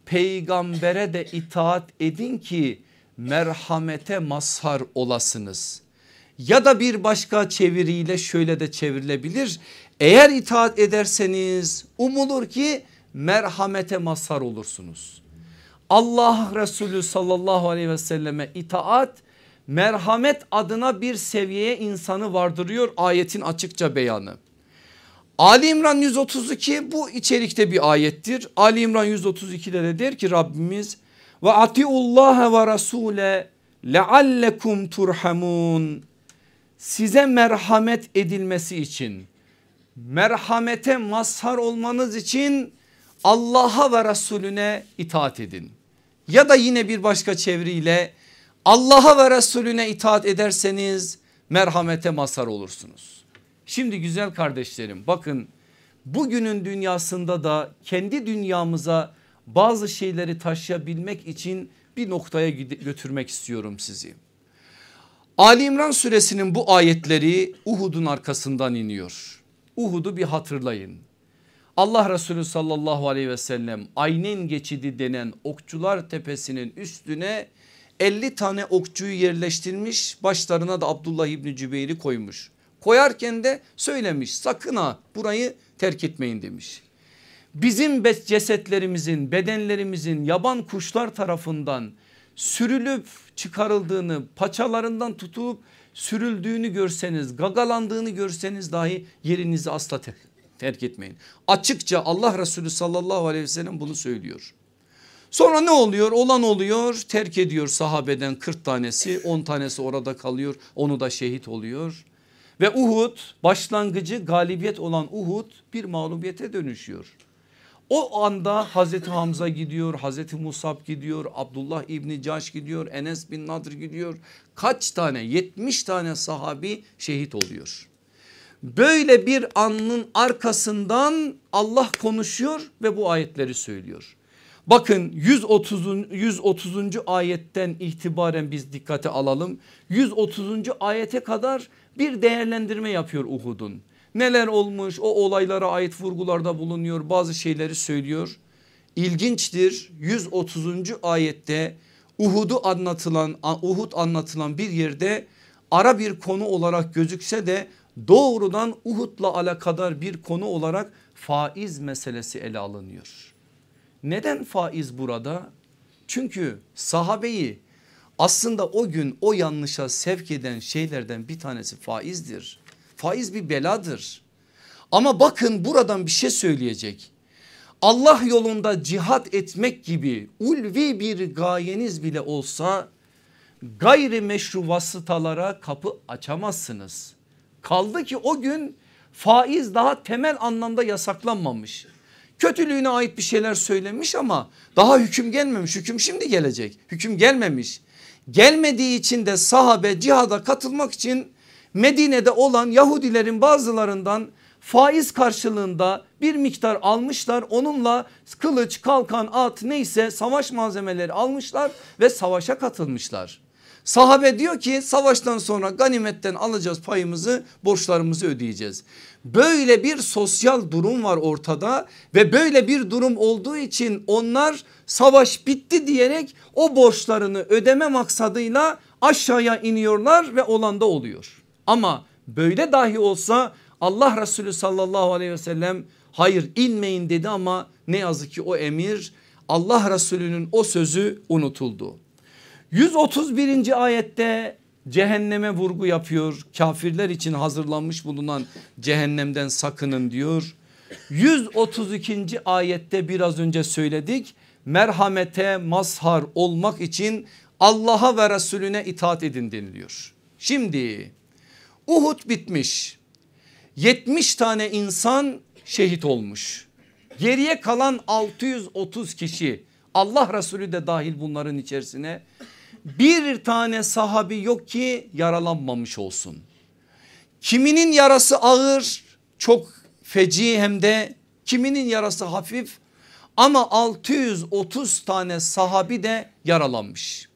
peygambere de itaat edin ki merhamete mazhar olasınız. Ya da bir başka çeviriyle şöyle de çevrilebilir. Eğer itaat ederseniz umulur ki merhamete mazhar olursunuz. Allah Resulü sallallahu aleyhi ve selleme itaat merhamet adına bir seviyeye insanı vardırıyor ayetin açıkça beyanı. Ali İmran 132 bu içerikte bir ayettir. Ali İmran 132'de de der ki Rabbimiz ve atiullaha ve rasule leallekum turhamun size merhamet edilmesi için merhamete mazhar olmanız için Allah'a ve Resulüne itaat edin. Ya da yine bir başka çeviriyle Allah'a ve Resulüne itaat ederseniz merhamete mazhar olursunuz. Şimdi güzel kardeşlerim bakın bugünün dünyasında da kendi dünyamıza bazı şeyleri taşıyabilmek için bir noktaya götürmek istiyorum sizi. Ali İmran suresinin bu ayetleri Uhud'un arkasından iniyor. Uhud'u bir hatırlayın. Allah Resulü sallallahu aleyhi ve sellem Aynen geçidi denen okçular tepesinin üstüne 50 tane okçuyu yerleştirmiş başlarına da Abdullah İbni Cübeyr'i koymuş. Koyarken de söylemiş sakın ha burayı terk etmeyin demiş. Bizim cesetlerimizin bedenlerimizin yaban kuşlar tarafından sürülüp çıkarıldığını paçalarından tutup sürüldüğünü görseniz gagalandığını görseniz dahi yerinizi asla terk etmeyin. Açıkça Allah Resulü sallallahu aleyhi ve sellem bunu söylüyor. Sonra ne oluyor? Olan oluyor terk ediyor sahabeden 40 tanesi 10 tanesi orada kalıyor onu da şehit oluyor. Ve Uhud başlangıcı galibiyet olan Uhud bir mağlubiyete dönüşüyor. O anda Hazreti Hamza gidiyor, Hazreti Musab gidiyor, Abdullah İbni Caş gidiyor, Enes bin Nadir gidiyor. Kaç tane 70 tane sahabi şehit oluyor. Böyle bir anın arkasından Allah konuşuyor ve bu ayetleri söylüyor. Bakın 130. 130. ayetten itibaren biz dikkate alalım. 130. ayete kadar bir değerlendirme yapıyor Uhud'un. Neler olmuş o olaylara ait vurgularda bulunuyor bazı şeyleri söylüyor. İlginçtir 130. ayette Uhud'u anlatılan Uhud anlatılan bir yerde ara bir konu olarak gözükse de doğrudan Uhud'la alakadar bir konu olarak faiz meselesi ele alınıyor. Neden faiz burada? Çünkü sahabeyi aslında o gün o yanlışa sevk eden şeylerden bir tanesi faizdir. Faiz bir beladır. Ama bakın buradan bir şey söyleyecek. Allah yolunda cihat etmek gibi ulvi bir gayeniz bile olsa gayri meşru vasıtalara kapı açamazsınız. Kaldı ki o gün faiz daha temel anlamda yasaklanmamış. Kötülüğüne ait bir şeyler söylemiş ama daha hüküm gelmemiş. Hüküm şimdi gelecek. Hüküm gelmemiş. Gelmediği için de sahabe cihada katılmak için Medine'de olan Yahudilerin bazılarından faiz karşılığında bir miktar almışlar. Onunla kılıç, kalkan, at neyse savaş malzemeleri almışlar ve savaşa katılmışlar. Sahabe diyor ki savaştan sonra ganimetten alacağız payımızı borçlarımızı ödeyeceğiz. Böyle bir sosyal durum var ortada ve böyle bir durum olduğu için onlar savaş bitti diyerek o borçlarını ödeme maksadıyla aşağıya iniyorlar ve olan da oluyor. Ama böyle dahi olsa Allah Resulü sallallahu aleyhi ve sellem hayır inmeyin dedi ama ne yazık ki o emir Allah Resulü'nün o sözü unutuldu. 131. ayette cehenneme vurgu yapıyor. Kafirler için hazırlanmış bulunan cehennemden sakının diyor. 132. ayette biraz önce söyledik. Merhamete mazhar olmak için Allah'a ve Resulüne itaat edin deniliyor. Şimdi Uhud bitmiş. 70 tane insan şehit olmuş. Geriye kalan 630 kişi Allah Resulü de dahil bunların içerisine bir tane sahabi yok ki yaralanmamış olsun. Kiminin yarası ağır çok feci hem de kiminin yarası hafif ama 630 tane sahabi de yaralanmış.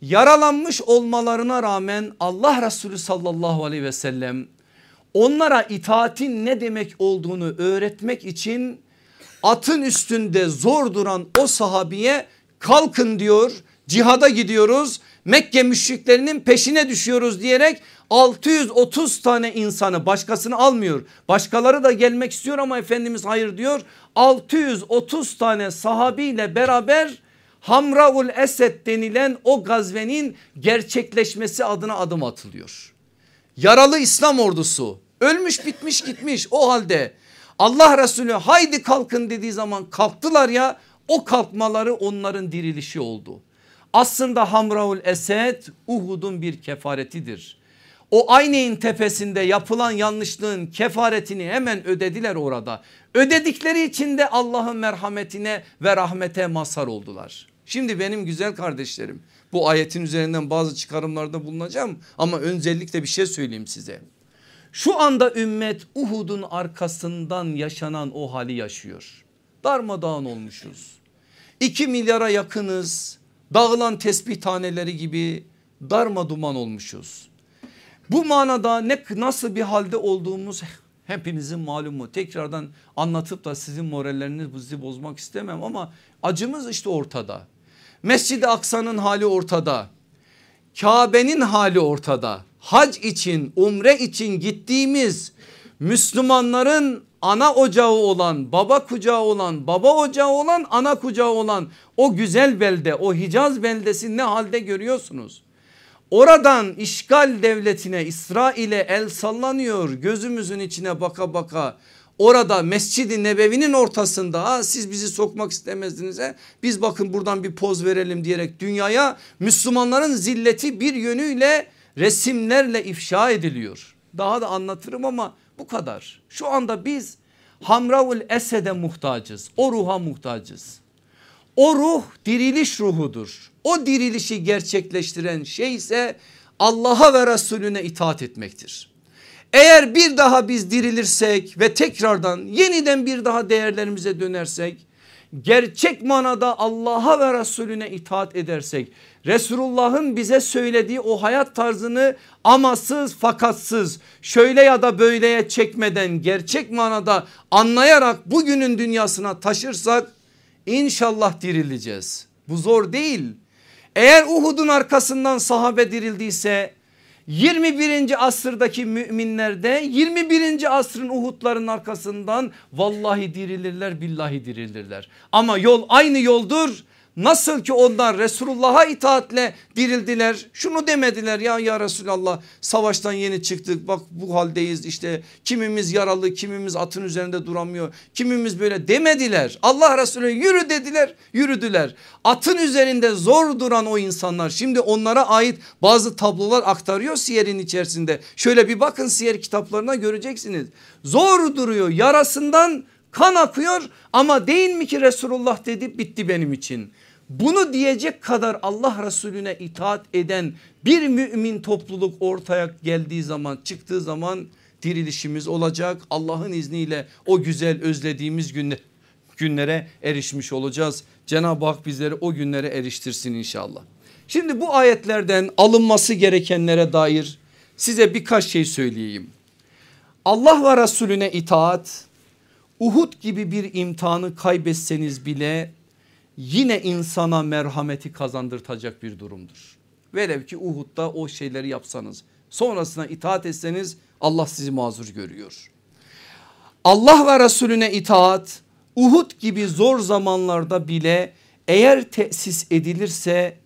Yaralanmış olmalarına rağmen Allah Resulü sallallahu aleyhi ve sellem onlara itaatin ne demek olduğunu öğretmek için atın üstünde zor duran o sahabiye kalkın diyor cihada gidiyoruz Mekke müşriklerinin peşine düşüyoruz diyerek 630 tane insanı başkasını almıyor. Başkaları da gelmek istiyor ama Efendimiz hayır diyor. 630 tane sahabiyle beraber Hamraul Esed denilen o gazvenin gerçekleşmesi adına adım atılıyor. Yaralı İslam ordusu ölmüş bitmiş gitmiş o halde Allah Resulü haydi kalkın dediği zaman kalktılar ya o kalkmaları onların dirilişi oldu. Aslında Hamraul Esed Uhud'un bir kefaretidir. O Ayneyn tepesinde yapılan yanlışlığın kefaretini hemen ödediler orada. Ödedikleri için de Allah'ın merhametine ve rahmete mazhar oldular. Şimdi benim güzel kardeşlerim bu ayetin üzerinden bazı çıkarımlarda bulunacağım ama öncelikle bir şey söyleyeyim size. Şu anda ümmet Uhud'un arkasından yaşanan o hali yaşıyor. Darmadağın olmuşuz. 2 milyara yakınız dağılan tesbih taneleri gibi darma duman olmuşuz. Bu manada ne nasıl bir halde olduğumuz Hepinizin malumu tekrardan anlatıp da sizin morallerinizi bozmak istemem ama acımız işte ortada. Mescid-i Aksa'nın hali ortada. Kabe'nin hali ortada. Hac için umre için gittiğimiz Müslümanların ana ocağı olan baba kucağı olan baba ocağı olan ana kucağı olan o güzel belde o Hicaz beldesi ne halde görüyorsunuz. Oradan işgal devletine İsrail'e el sallanıyor gözümüzün içine baka baka orada Mescid-i Nebevi'nin ortasında ha, siz bizi sokmak istemezdiniz he? biz bakın buradan bir poz verelim diyerek dünyaya Müslümanların zilleti bir yönüyle resimlerle ifşa ediliyor. Daha da anlatırım ama bu kadar. Şu anda biz Hamraul Esed'e muhtacız o ruha muhtacız. O ruh diriliş ruhudur. O dirilişi gerçekleştiren şey ise Allah'a ve Resulüne itaat etmektir. Eğer bir daha biz dirilirsek ve tekrardan yeniden bir daha değerlerimize dönersek gerçek manada Allah'a ve Resulüne itaat edersek Resulullah'ın bize söylediği o hayat tarzını amasız fakatsız şöyle ya da böyleye çekmeden gerçek manada anlayarak bugünün dünyasına taşırsak İnşallah dirileceğiz. Bu zor değil. Eğer Uhud'un arkasından sahabe dirildiyse 21. asırdaki müminler de 21. asrın Uhud'ların arkasından vallahi dirilirler billahi dirilirler. Ama yol aynı yoldur Nasıl ki onlar Resulullah'a itaatle dirildiler. Şunu demediler ya ya Resulallah savaştan yeni çıktık bak bu haldeyiz işte kimimiz yaralı kimimiz atın üzerinde duramıyor. Kimimiz böyle demediler. Allah Resulü yürü dediler yürüdüler. Atın üzerinde zor duran o insanlar şimdi onlara ait bazı tablolar aktarıyor siyerin içerisinde. Şöyle bir bakın siyer kitaplarına göreceksiniz. Zor duruyor yarasından kan akıyor ama değil mi ki Resulullah dedi bitti benim için. Bunu diyecek kadar Allah Resulüne itaat eden bir mümin topluluk ortaya geldiği zaman çıktığı zaman dirilişimiz olacak. Allah'ın izniyle o güzel özlediğimiz günler, günlere erişmiş olacağız. Cenab-ı Hak bizleri o günlere eriştirsin inşallah. Şimdi bu ayetlerden alınması gerekenlere dair size birkaç şey söyleyeyim. Allah ve Resulüne itaat Uhud gibi bir imtihanı kaybetseniz bile yine insana merhameti kazandırtacak bir durumdur. Velev ki Uhud'da o şeyleri yapsanız sonrasına itaat etseniz Allah sizi mazur görüyor. Allah ve Resulüne itaat Uhud gibi zor zamanlarda bile eğer tesis edilirse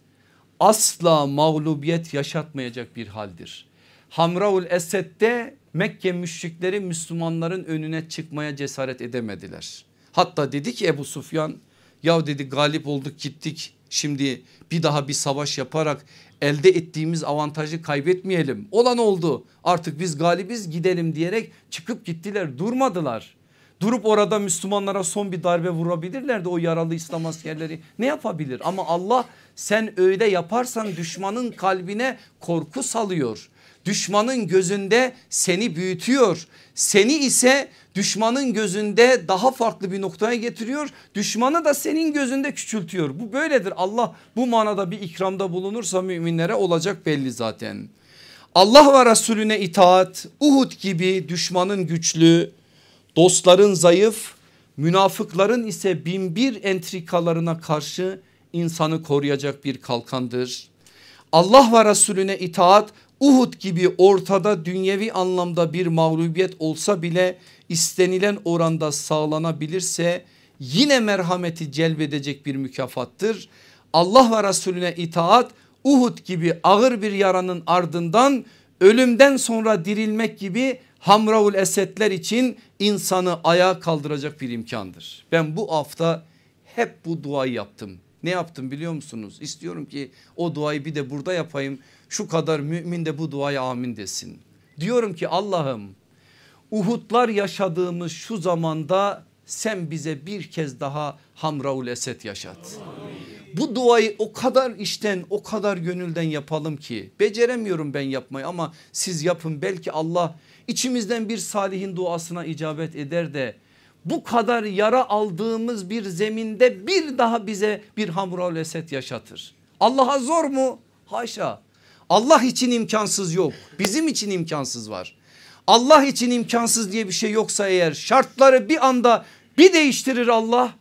asla mağlubiyet yaşatmayacak bir haldir. Hamraul Esed'de Mekke müşrikleri Müslümanların önüne çıkmaya cesaret edemediler. Hatta dedi ki Ebu Sufyan ya dedi galip olduk gittik şimdi bir daha bir savaş yaparak elde ettiğimiz avantajı kaybetmeyelim. Olan oldu artık biz galibiz gidelim diyerek çıkıp gittiler durmadılar. Durup orada Müslümanlara son bir darbe vurabilirlerdi o yaralı İslam askerleri ne yapabilir ama Allah sen öyle yaparsan düşmanın kalbine korku salıyor. Düşmanın gözünde seni büyütüyor. Seni ise düşmanın gözünde daha farklı bir noktaya getiriyor. Düşmanı da senin gözünde küçültüyor. Bu böyledir. Allah bu manada bir ikramda bulunursa müminlere olacak belli zaten. Allah ve Resulüne itaat Uhud gibi düşmanın güçlü, dostların zayıf, münafıkların ise binbir entrikalarına karşı insanı koruyacak bir kalkandır. Allah ve Resulüne itaat Uhud gibi ortada dünyevi anlamda bir mağlubiyet olsa bile istenilen oranda sağlanabilirse yine merhameti celbedecek bir mükafattır. Allah ve Resulüne itaat Uhud gibi ağır bir yaranın ardından ölümden sonra dirilmek gibi Hamraul Esedler için insanı ayağa kaldıracak bir imkandır. Ben bu hafta hep bu duayı yaptım. Ne yaptım biliyor musunuz? İstiyorum ki o duayı bir de burada yapayım. Şu kadar mümin de bu duaya amin desin. Diyorum ki Allah'ım Uhudlar yaşadığımız şu zamanda sen bize bir kez daha Hamraul Esed yaşat. Bu duayı o kadar işten o kadar gönülden yapalım ki beceremiyorum ben yapmayı ama siz yapın belki Allah içimizden bir salihin duasına icabet eder de bu kadar yara aldığımız bir zeminde bir daha bize bir Hamraul Esed yaşatır. Allah'a zor mu? Haşa. Allah için imkansız yok bizim için imkansız var. Allah için imkansız diye bir şey yoksa eğer şartları bir anda bir değiştirir Allah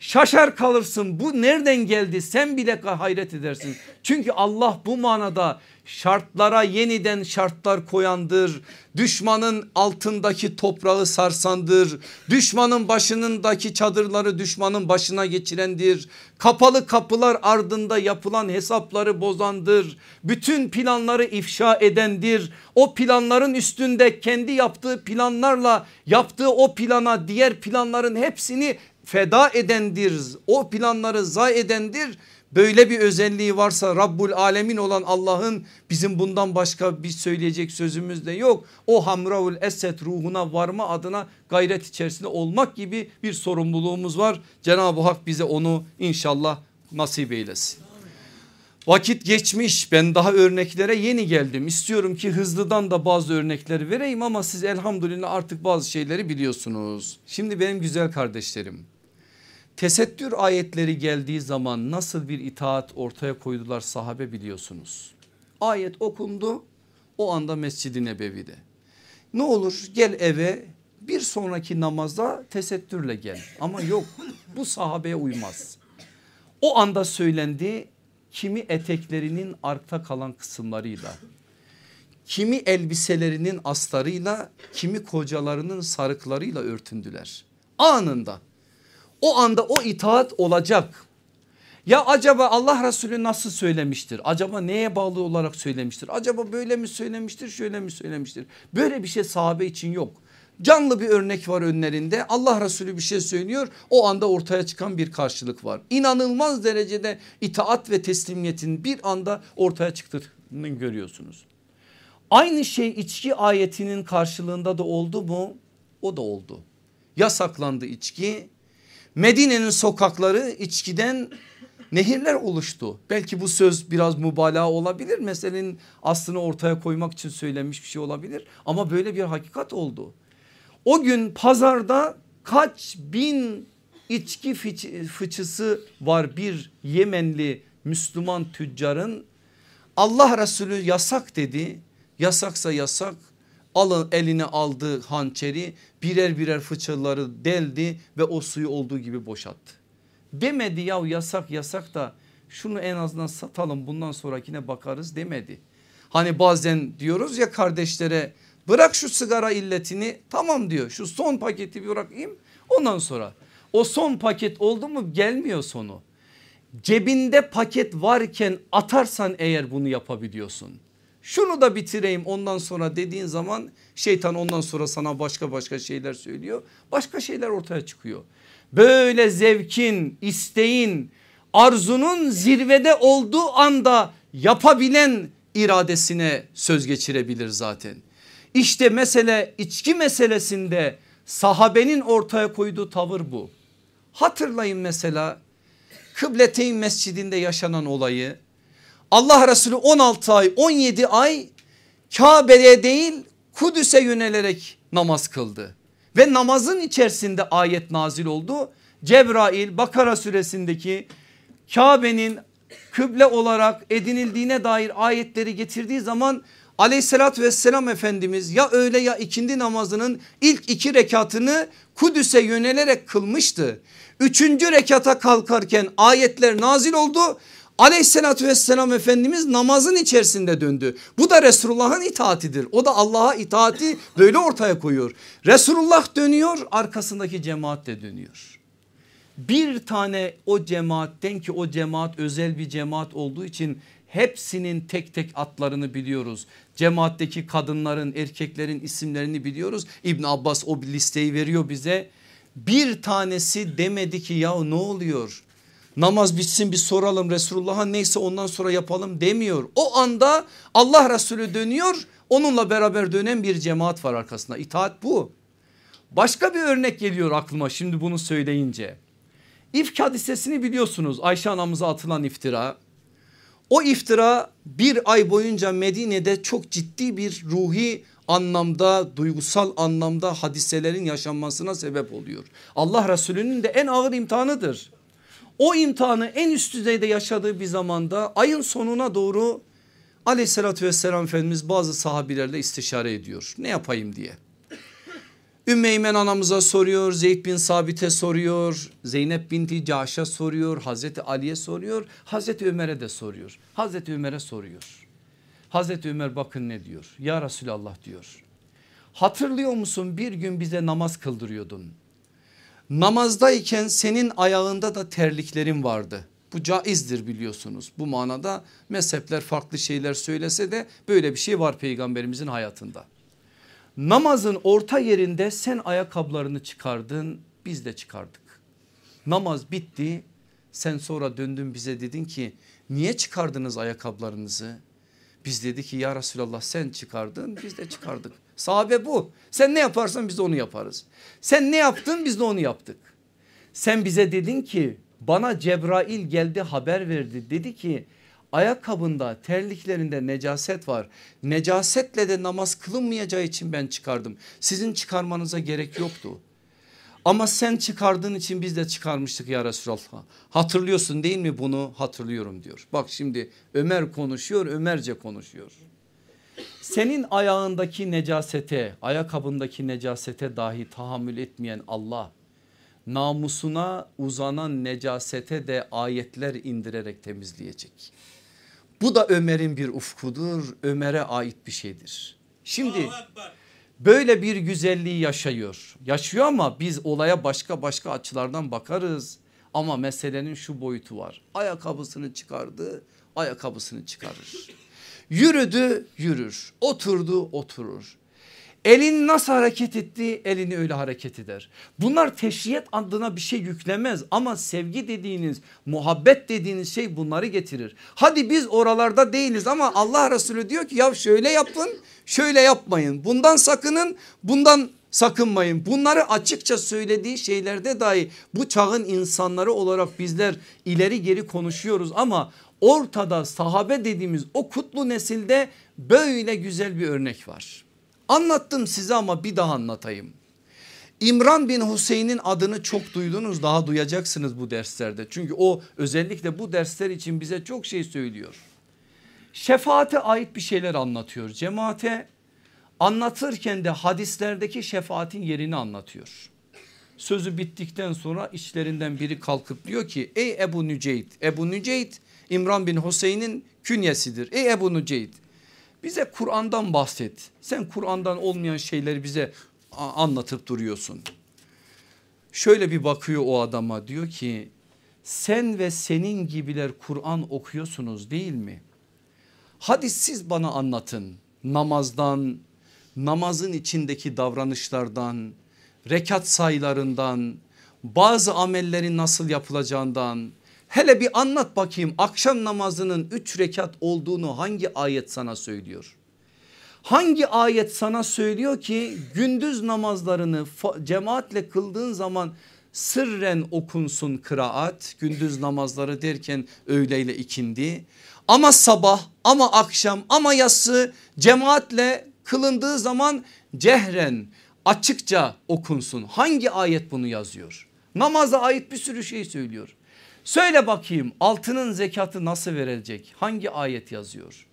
şaşar kalırsın bu nereden geldi sen bile hayret edersin. Çünkü Allah bu manada şartlara yeniden şartlar koyandır. Düşmanın altındaki toprağı sarsandır. Düşmanın başındaki çadırları düşmanın başına geçirendir. Kapalı kapılar ardında yapılan hesapları bozandır. Bütün planları ifşa edendir. O planların üstünde kendi yaptığı planlarla yaptığı o plana diğer planların hepsini feda edendir. O planları zayi edendir. Böyle bir özelliği varsa Rabbul Alemin olan Allah'ın bizim bundan başka bir söyleyecek sözümüz de yok. O Hamraul Esed ruhuna varma adına gayret içerisinde olmak gibi bir sorumluluğumuz var. Cenab-ı Hak bize onu inşallah nasip eylesin. Vakit geçmiş ben daha örneklere yeni geldim. İstiyorum ki hızlıdan da bazı örnekleri vereyim ama siz elhamdülillah artık bazı şeyleri biliyorsunuz. Şimdi benim güzel kardeşlerim Tesettür ayetleri geldiği zaman nasıl bir itaat ortaya koydular sahabe biliyorsunuz. Ayet okundu o anda Mescid-i Nebevi'de. Ne olur gel eve bir sonraki namaza tesettürle gel ama yok bu sahabeye uymaz. O anda söylendi kimi eteklerinin arka kalan kısımlarıyla kimi elbiselerinin astarıyla kimi kocalarının sarıklarıyla örtündüler anında o anda o itaat olacak. Ya acaba Allah Resulü nasıl söylemiştir? Acaba neye bağlı olarak söylemiştir? Acaba böyle mi söylemiştir şöyle mi söylemiştir? Böyle bir şey sahabe için yok. Canlı bir örnek var önlerinde Allah Resulü bir şey söylüyor o anda ortaya çıkan bir karşılık var. İnanılmaz derecede itaat ve teslimiyetin bir anda ortaya çıktığını görüyorsunuz. Aynı şey içki ayetinin karşılığında da oldu mu? O da oldu. Yasaklandı içki Medine'nin sokakları içkiden nehirler oluştu. Belki bu söz biraz mübalağa olabilir. Meselenin aslını ortaya koymak için söylenmiş bir şey olabilir. Ama böyle bir hakikat oldu. O gün pazarda kaç bin içki fıçısı var bir Yemenli Müslüman tüccarın Allah Resulü yasak dedi. Yasaksa yasak alın eline aldı hançeri birer birer fıçıları deldi ve o suyu olduğu gibi boşalttı. Demedi ya yasak yasak da şunu en azından satalım bundan sonrakine bakarız demedi. Hani bazen diyoruz ya kardeşlere bırak şu sigara illetini tamam diyor şu son paketi bir bırakayım ondan sonra o son paket oldu mu gelmiyor sonu. Cebinde paket varken atarsan eğer bunu yapabiliyorsun. Şunu da bitireyim ondan sonra dediğin zaman şeytan ondan sonra sana başka başka şeyler söylüyor. Başka şeyler ortaya çıkıyor. Böyle zevkin, isteğin, arzunun zirvede olduğu anda yapabilen iradesine söz geçirebilir zaten. İşte mesele içki meselesinde sahabenin ortaya koyduğu tavır bu. Hatırlayın mesela Kıbleteyn mescidinde yaşanan olayı Allah Resulü 16 ay 17 ay Kabe'ye değil Kudüs'e yönelerek namaz kıldı. Ve namazın içerisinde ayet nazil oldu. Cebrail Bakara suresindeki Kabe'nin kıble olarak edinildiğine dair ayetleri getirdiği zaman aleyhissalatü vesselam Efendimiz ya öğle ya ikindi namazının ilk iki rekatını Kudüs'e yönelerek kılmıştı. Üçüncü rekata kalkarken ayetler nazil oldu Aleyhissalatü vesselam Efendimiz namazın içerisinde döndü. Bu da Resulullah'ın itaatidir. O da Allah'a itaati böyle ortaya koyuyor. Resulullah dönüyor arkasındaki cemaat de dönüyor. Bir tane o cemaatten ki o cemaat özel bir cemaat olduğu için hepsinin tek tek atlarını biliyoruz. Cemaatteki kadınların erkeklerin isimlerini biliyoruz. İbn Abbas o listeyi veriyor bize. Bir tanesi demedi ki ya ne oluyor? Namaz bitsin bir soralım Resulullah'a neyse ondan sonra yapalım demiyor. O anda Allah Resulü dönüyor onunla beraber dönen bir cemaat var arkasında itaat bu. Başka bir örnek geliyor aklıma şimdi bunu söyleyince. İfk hadisesini biliyorsunuz Ayşe anamıza atılan iftira. O iftira bir ay boyunca Medine'de çok ciddi bir ruhi anlamda duygusal anlamda hadiselerin yaşanmasına sebep oluyor. Allah Resulü'nün de en ağır imtihanıdır. O imtihanı en üst düzeyde yaşadığı bir zamanda ayın sonuna doğru Aleyhissalatü vesselam Efendimiz bazı sahabilerle istişare ediyor. Ne yapayım diye. Ümmeymen anamıza soruyor, Zeyd bin Sabit'e soruyor, Zeynep binti Caş'a soruyor, Hazreti Ali'ye soruyor, Hazreti Ömer'e de soruyor. Hazreti Ömer'e soruyor. Hazreti Ömer bakın ne diyor? Ya Resulallah diyor. Hatırlıyor musun bir gün bize namaz kıldırıyordun. Namazdayken senin ayağında da terliklerin vardı. Bu caizdir biliyorsunuz. Bu manada mezhepler farklı şeyler söylese de böyle bir şey var peygamberimizin hayatında. Namazın orta yerinde sen ayakkabılarını çıkardın biz de çıkardık. Namaz bitti sen sonra döndün bize dedin ki niye çıkardınız ayakkabılarınızı? Biz dedi ki ya Resulallah sen çıkardın biz de çıkardık. Sahabe bu sen ne yaparsan biz de onu yaparız. Sen ne yaptın biz de onu yaptık. Sen bize dedin ki bana Cebrail geldi haber verdi dedi ki ayakkabında terliklerinde necaset var. Necasetle de namaz kılınmayacağı için ben çıkardım. Sizin çıkarmanıza gerek yoktu. Ama sen çıkardığın için biz de çıkarmıştık ya Resulallah. Hatırlıyorsun değil mi bunu? Hatırlıyorum diyor. Bak şimdi Ömer konuşuyor Ömerce konuşuyor. Senin ayağındaki necasete ayakkabındaki necasete dahi tahammül etmeyen Allah namusuna uzanan necasete de ayetler indirerek temizleyecek. Bu da Ömer'in bir ufkudur Ömer'e ait bir şeydir. Şimdi böyle bir güzelliği yaşıyor. Yaşıyor ama biz olaya başka başka açılardan bakarız. Ama meselenin şu boyutu var. Ayakkabısını çıkardı, ayakkabısını çıkarır. Yürüdü, yürür. Oturdu, oturur. Elin nasıl hareket etti elini öyle hareket eder. Bunlar teşriyet adına bir şey yüklemez ama sevgi dediğiniz muhabbet dediğiniz şey bunları getirir. Hadi biz oralarda değiliz ama Allah Resulü diyor ki ya şöyle yapın şöyle yapmayın bundan sakının bundan sakınmayın. Bunları açıkça söylediği şeylerde dahi bu çağın insanları olarak bizler ileri geri konuşuyoruz ama ortada sahabe dediğimiz o kutlu nesilde böyle güzel bir örnek var. Anlattım size ama bir daha anlatayım. İmran bin Hüseyin'in adını çok duydunuz daha duyacaksınız bu derslerde. Çünkü o özellikle bu dersler için bize çok şey söylüyor. Şefaate ait bir şeyler anlatıyor cemaate. Anlatırken de hadislerdeki şefaatin yerini anlatıyor. Sözü bittikten sonra içlerinden biri kalkıp diyor ki ey Ebu Nüceyt. Ebu Nüceyt İmran bin Hüseyin'in künyesidir. Ey Ebu Nüceyt bize Kur'an'dan bahset. Sen Kur'an'dan olmayan şeyleri bize anlatıp duruyorsun. Şöyle bir bakıyor o adama diyor ki sen ve senin gibiler Kur'an okuyorsunuz değil mi? Hadi siz bana anlatın namazdan, namazın içindeki davranışlardan, rekat sayılarından, bazı amellerin nasıl yapılacağından, Hele bir anlat bakayım akşam namazının 3 rekat olduğunu hangi ayet sana söylüyor? Hangi ayet sana söylüyor ki gündüz namazlarını cemaatle kıldığın zaman sırren okunsun kıraat gündüz namazları derken öğleyle ikindi ama sabah ama akşam ama yatsı cemaatle kılındığı zaman cehren açıkça okunsun hangi ayet bunu yazıyor? Namaza ait bir sürü şey söylüyor. Söyle bakayım altının zekatı nasıl verilecek? Hangi ayet yazıyor?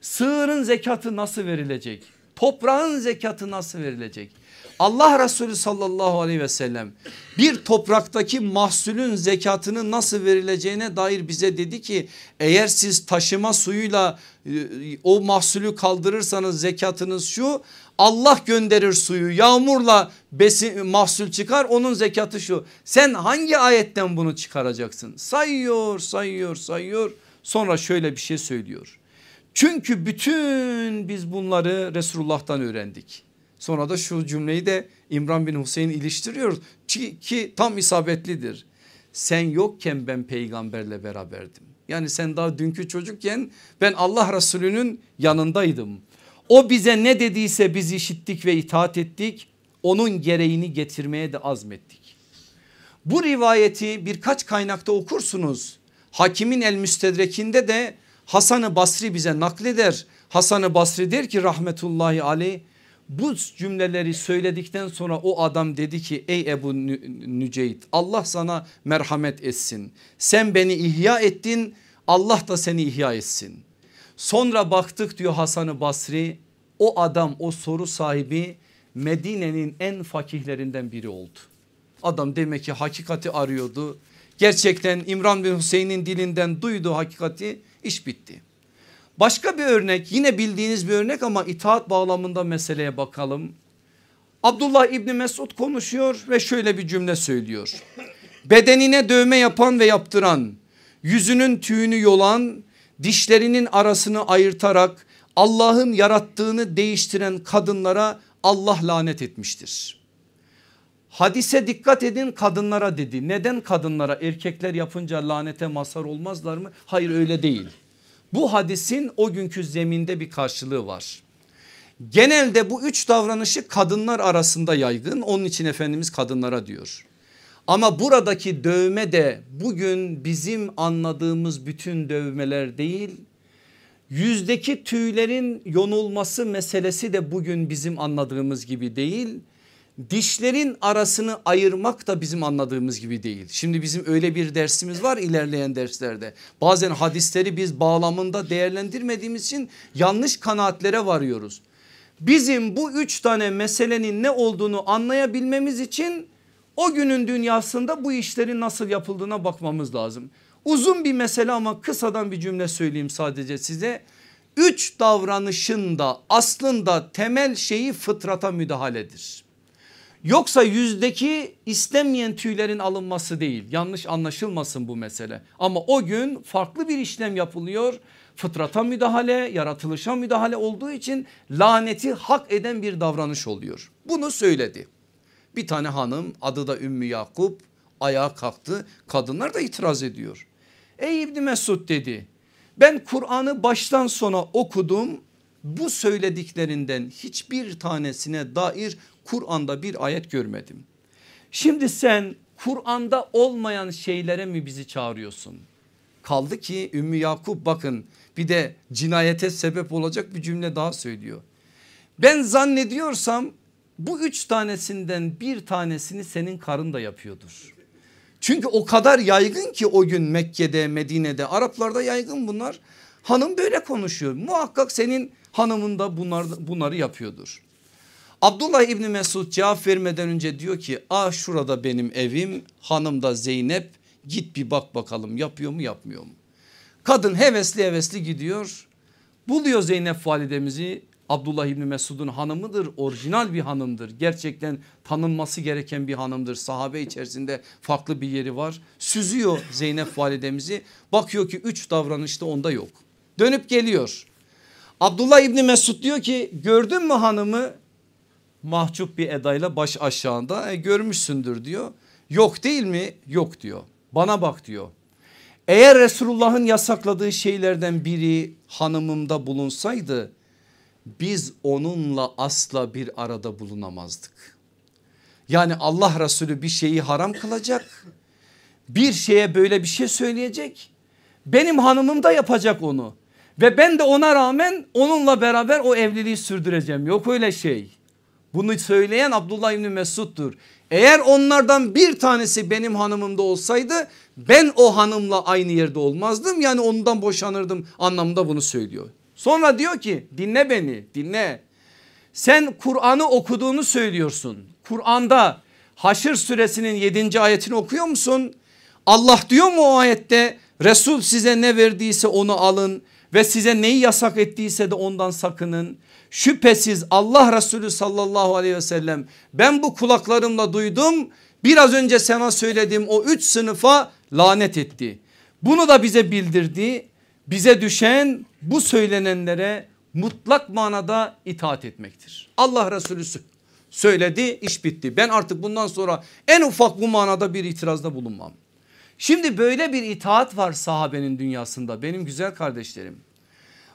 Sığırın zekatı nasıl verilecek? Toprağın zekatı nasıl verilecek? Allah Resulü sallallahu aleyhi ve sellem bir topraktaki mahsulün zekatının nasıl verileceğine dair bize dedi ki eğer siz taşıma suyuyla e, o mahsulü kaldırırsanız zekatınız şu Allah gönderir suyu yağmurla besin, mahsul çıkar onun zekatı şu. Sen hangi ayetten bunu çıkaracaksın? Sayıyor sayıyor sayıyor sonra şöyle bir şey söylüyor. Çünkü bütün biz bunları Resulullah'tan öğrendik. Sonra da şu cümleyi de İmran bin Hüseyin iliştiriyor ki, ki tam isabetlidir. Sen yokken ben peygamberle beraberdim. Yani sen daha dünkü çocukken ben Allah Resulü'nün yanındaydım. O bize ne dediyse biz işittik ve itaat ettik. Onun gereğini getirmeye de azmettik. Bu rivayeti birkaç kaynakta okursunuz. Hakimin el müstedrekinde de Hasan-ı Basri bize nakleder. Hasan-ı Basri der ki rahmetullahi aleyh bu cümleleri söyledikten sonra o adam dedi ki ey Ebu Nüceyt Allah sana merhamet etsin. Sen beni ihya ettin Allah da seni ihya etsin. Sonra baktık diyor Hasan-ı Basri o adam o soru sahibi Medine'nin en fakihlerinden biri oldu. Adam demek ki hakikati arıyordu. Gerçekten İmran bin Hüseyin'in dilinden duydu hakikati iş bitti. Başka bir örnek yine bildiğiniz bir örnek ama itaat bağlamında meseleye bakalım. Abdullah İbni Mesud konuşuyor ve şöyle bir cümle söylüyor. Bedenine dövme yapan ve yaptıran, yüzünün tüyünü yolan, dişlerinin arasını ayırtarak Allah'ın yarattığını değiştiren kadınlara Allah lanet etmiştir. Hadise dikkat edin kadınlara dedi. Neden kadınlara erkekler yapınca lanete mazhar olmazlar mı? Hayır öyle değil. Bu hadisin o günkü zeminde bir karşılığı var. Genelde bu üç davranışı kadınlar arasında yaygın onun için Efendimiz kadınlara diyor. Ama buradaki dövme de bugün bizim anladığımız bütün dövmeler değil. Yüzdeki tüylerin yonulması meselesi de bugün bizim anladığımız gibi değil. Dişlerin arasını ayırmak da bizim anladığımız gibi değil. Şimdi bizim öyle bir dersimiz var ilerleyen derslerde. Bazen hadisleri biz bağlamında değerlendirmediğimiz için yanlış kanaatlere varıyoruz. Bizim bu üç tane meselenin ne olduğunu anlayabilmemiz için o günün dünyasında bu işlerin nasıl yapıldığına bakmamız lazım. Uzun bir mesele ama kısadan bir cümle söyleyeyim sadece size. Üç davranışın da aslında temel şeyi fıtrata müdahaledir. Yoksa yüzdeki istenmeyen tüylerin alınması değil yanlış anlaşılmasın bu mesele. Ama o gün farklı bir işlem yapılıyor. Fıtrata müdahale yaratılışa müdahale olduğu için laneti hak eden bir davranış oluyor. Bunu söyledi. Bir tane hanım adı da Ümmü Yakup ayağa kalktı kadınlar da itiraz ediyor. Ey İbni Mesud dedi ben Kur'an'ı baştan sona okudum bu söylediklerinden hiçbir tanesine dair Kur'an'da bir ayet görmedim. Şimdi sen Kur'an'da olmayan şeylere mi bizi çağırıyorsun? Kaldı ki Ümmü Yakup bakın bir de cinayete sebep olacak bir cümle daha söylüyor. Ben zannediyorsam bu üç tanesinden bir tanesini senin karın da yapıyordur. Çünkü o kadar yaygın ki o gün Mekke'de Medine'de Araplarda yaygın bunlar. Hanım böyle konuşuyor muhakkak senin hanımın da bunlar, bunları yapıyordur. Abdullah İbni Mesud cevap vermeden önce diyor ki ah şurada benim evim hanım da Zeynep git bir bak bakalım yapıyor mu yapmıyor mu? Kadın hevesli hevesli gidiyor buluyor Zeynep validemizi Abdullah İbni Mesud'un hanımıdır orijinal bir hanımdır. Gerçekten tanınması gereken bir hanımdır. Sahabe içerisinde farklı bir yeri var. Süzüyor Zeynep validemizi. Bakıyor ki üç davranışta onda yok. Dönüp geliyor. Abdullah İbni Mesud diyor ki gördün mü hanımı? Mahcup bir edayla baş aşağında e, görmüşsündür diyor. Yok değil mi? Yok diyor. Bana bak diyor. Eğer Resulullah'ın yasakladığı şeylerden biri hanımımda bulunsaydı biz onunla asla bir arada bulunamazdık. Yani Allah Resulü bir şeyi haram kılacak. Bir şeye böyle bir şey söyleyecek. Benim hanımım da yapacak onu. Ve ben de ona rağmen onunla beraber o evliliği sürdüreceğim. Yok öyle şey. Bunu söyleyen Abdullah İbni Mesud'dur. Eğer onlardan bir tanesi benim hanımımda olsaydı ben o hanımla aynı yerde olmazdım. Yani ondan boşanırdım anlamında bunu söylüyor. Sonra diyor ki dinle beni dinle. Sen Kur'an'ı okuduğunu söylüyorsun. Kur'an'da Haşr suresinin 7. ayetini okuyor musun? Allah diyor mu o ayette Resul size ne verdiyse onu alın ve size neyi yasak ettiyse de ondan sakının. Şüphesiz Allah Resulü sallallahu aleyhi ve sellem ben bu kulaklarımla duydum biraz önce sana söylediğim o üç sınıfa lanet etti. Bunu da bize bildirdi bize düşen bu söylenenlere mutlak manada itaat etmektir. Allah Resulü söyledi iş bitti. Ben artık bundan sonra en ufak bu manada bir itirazda bulunmam. Şimdi böyle bir itaat var sahabenin dünyasında benim güzel kardeşlerim.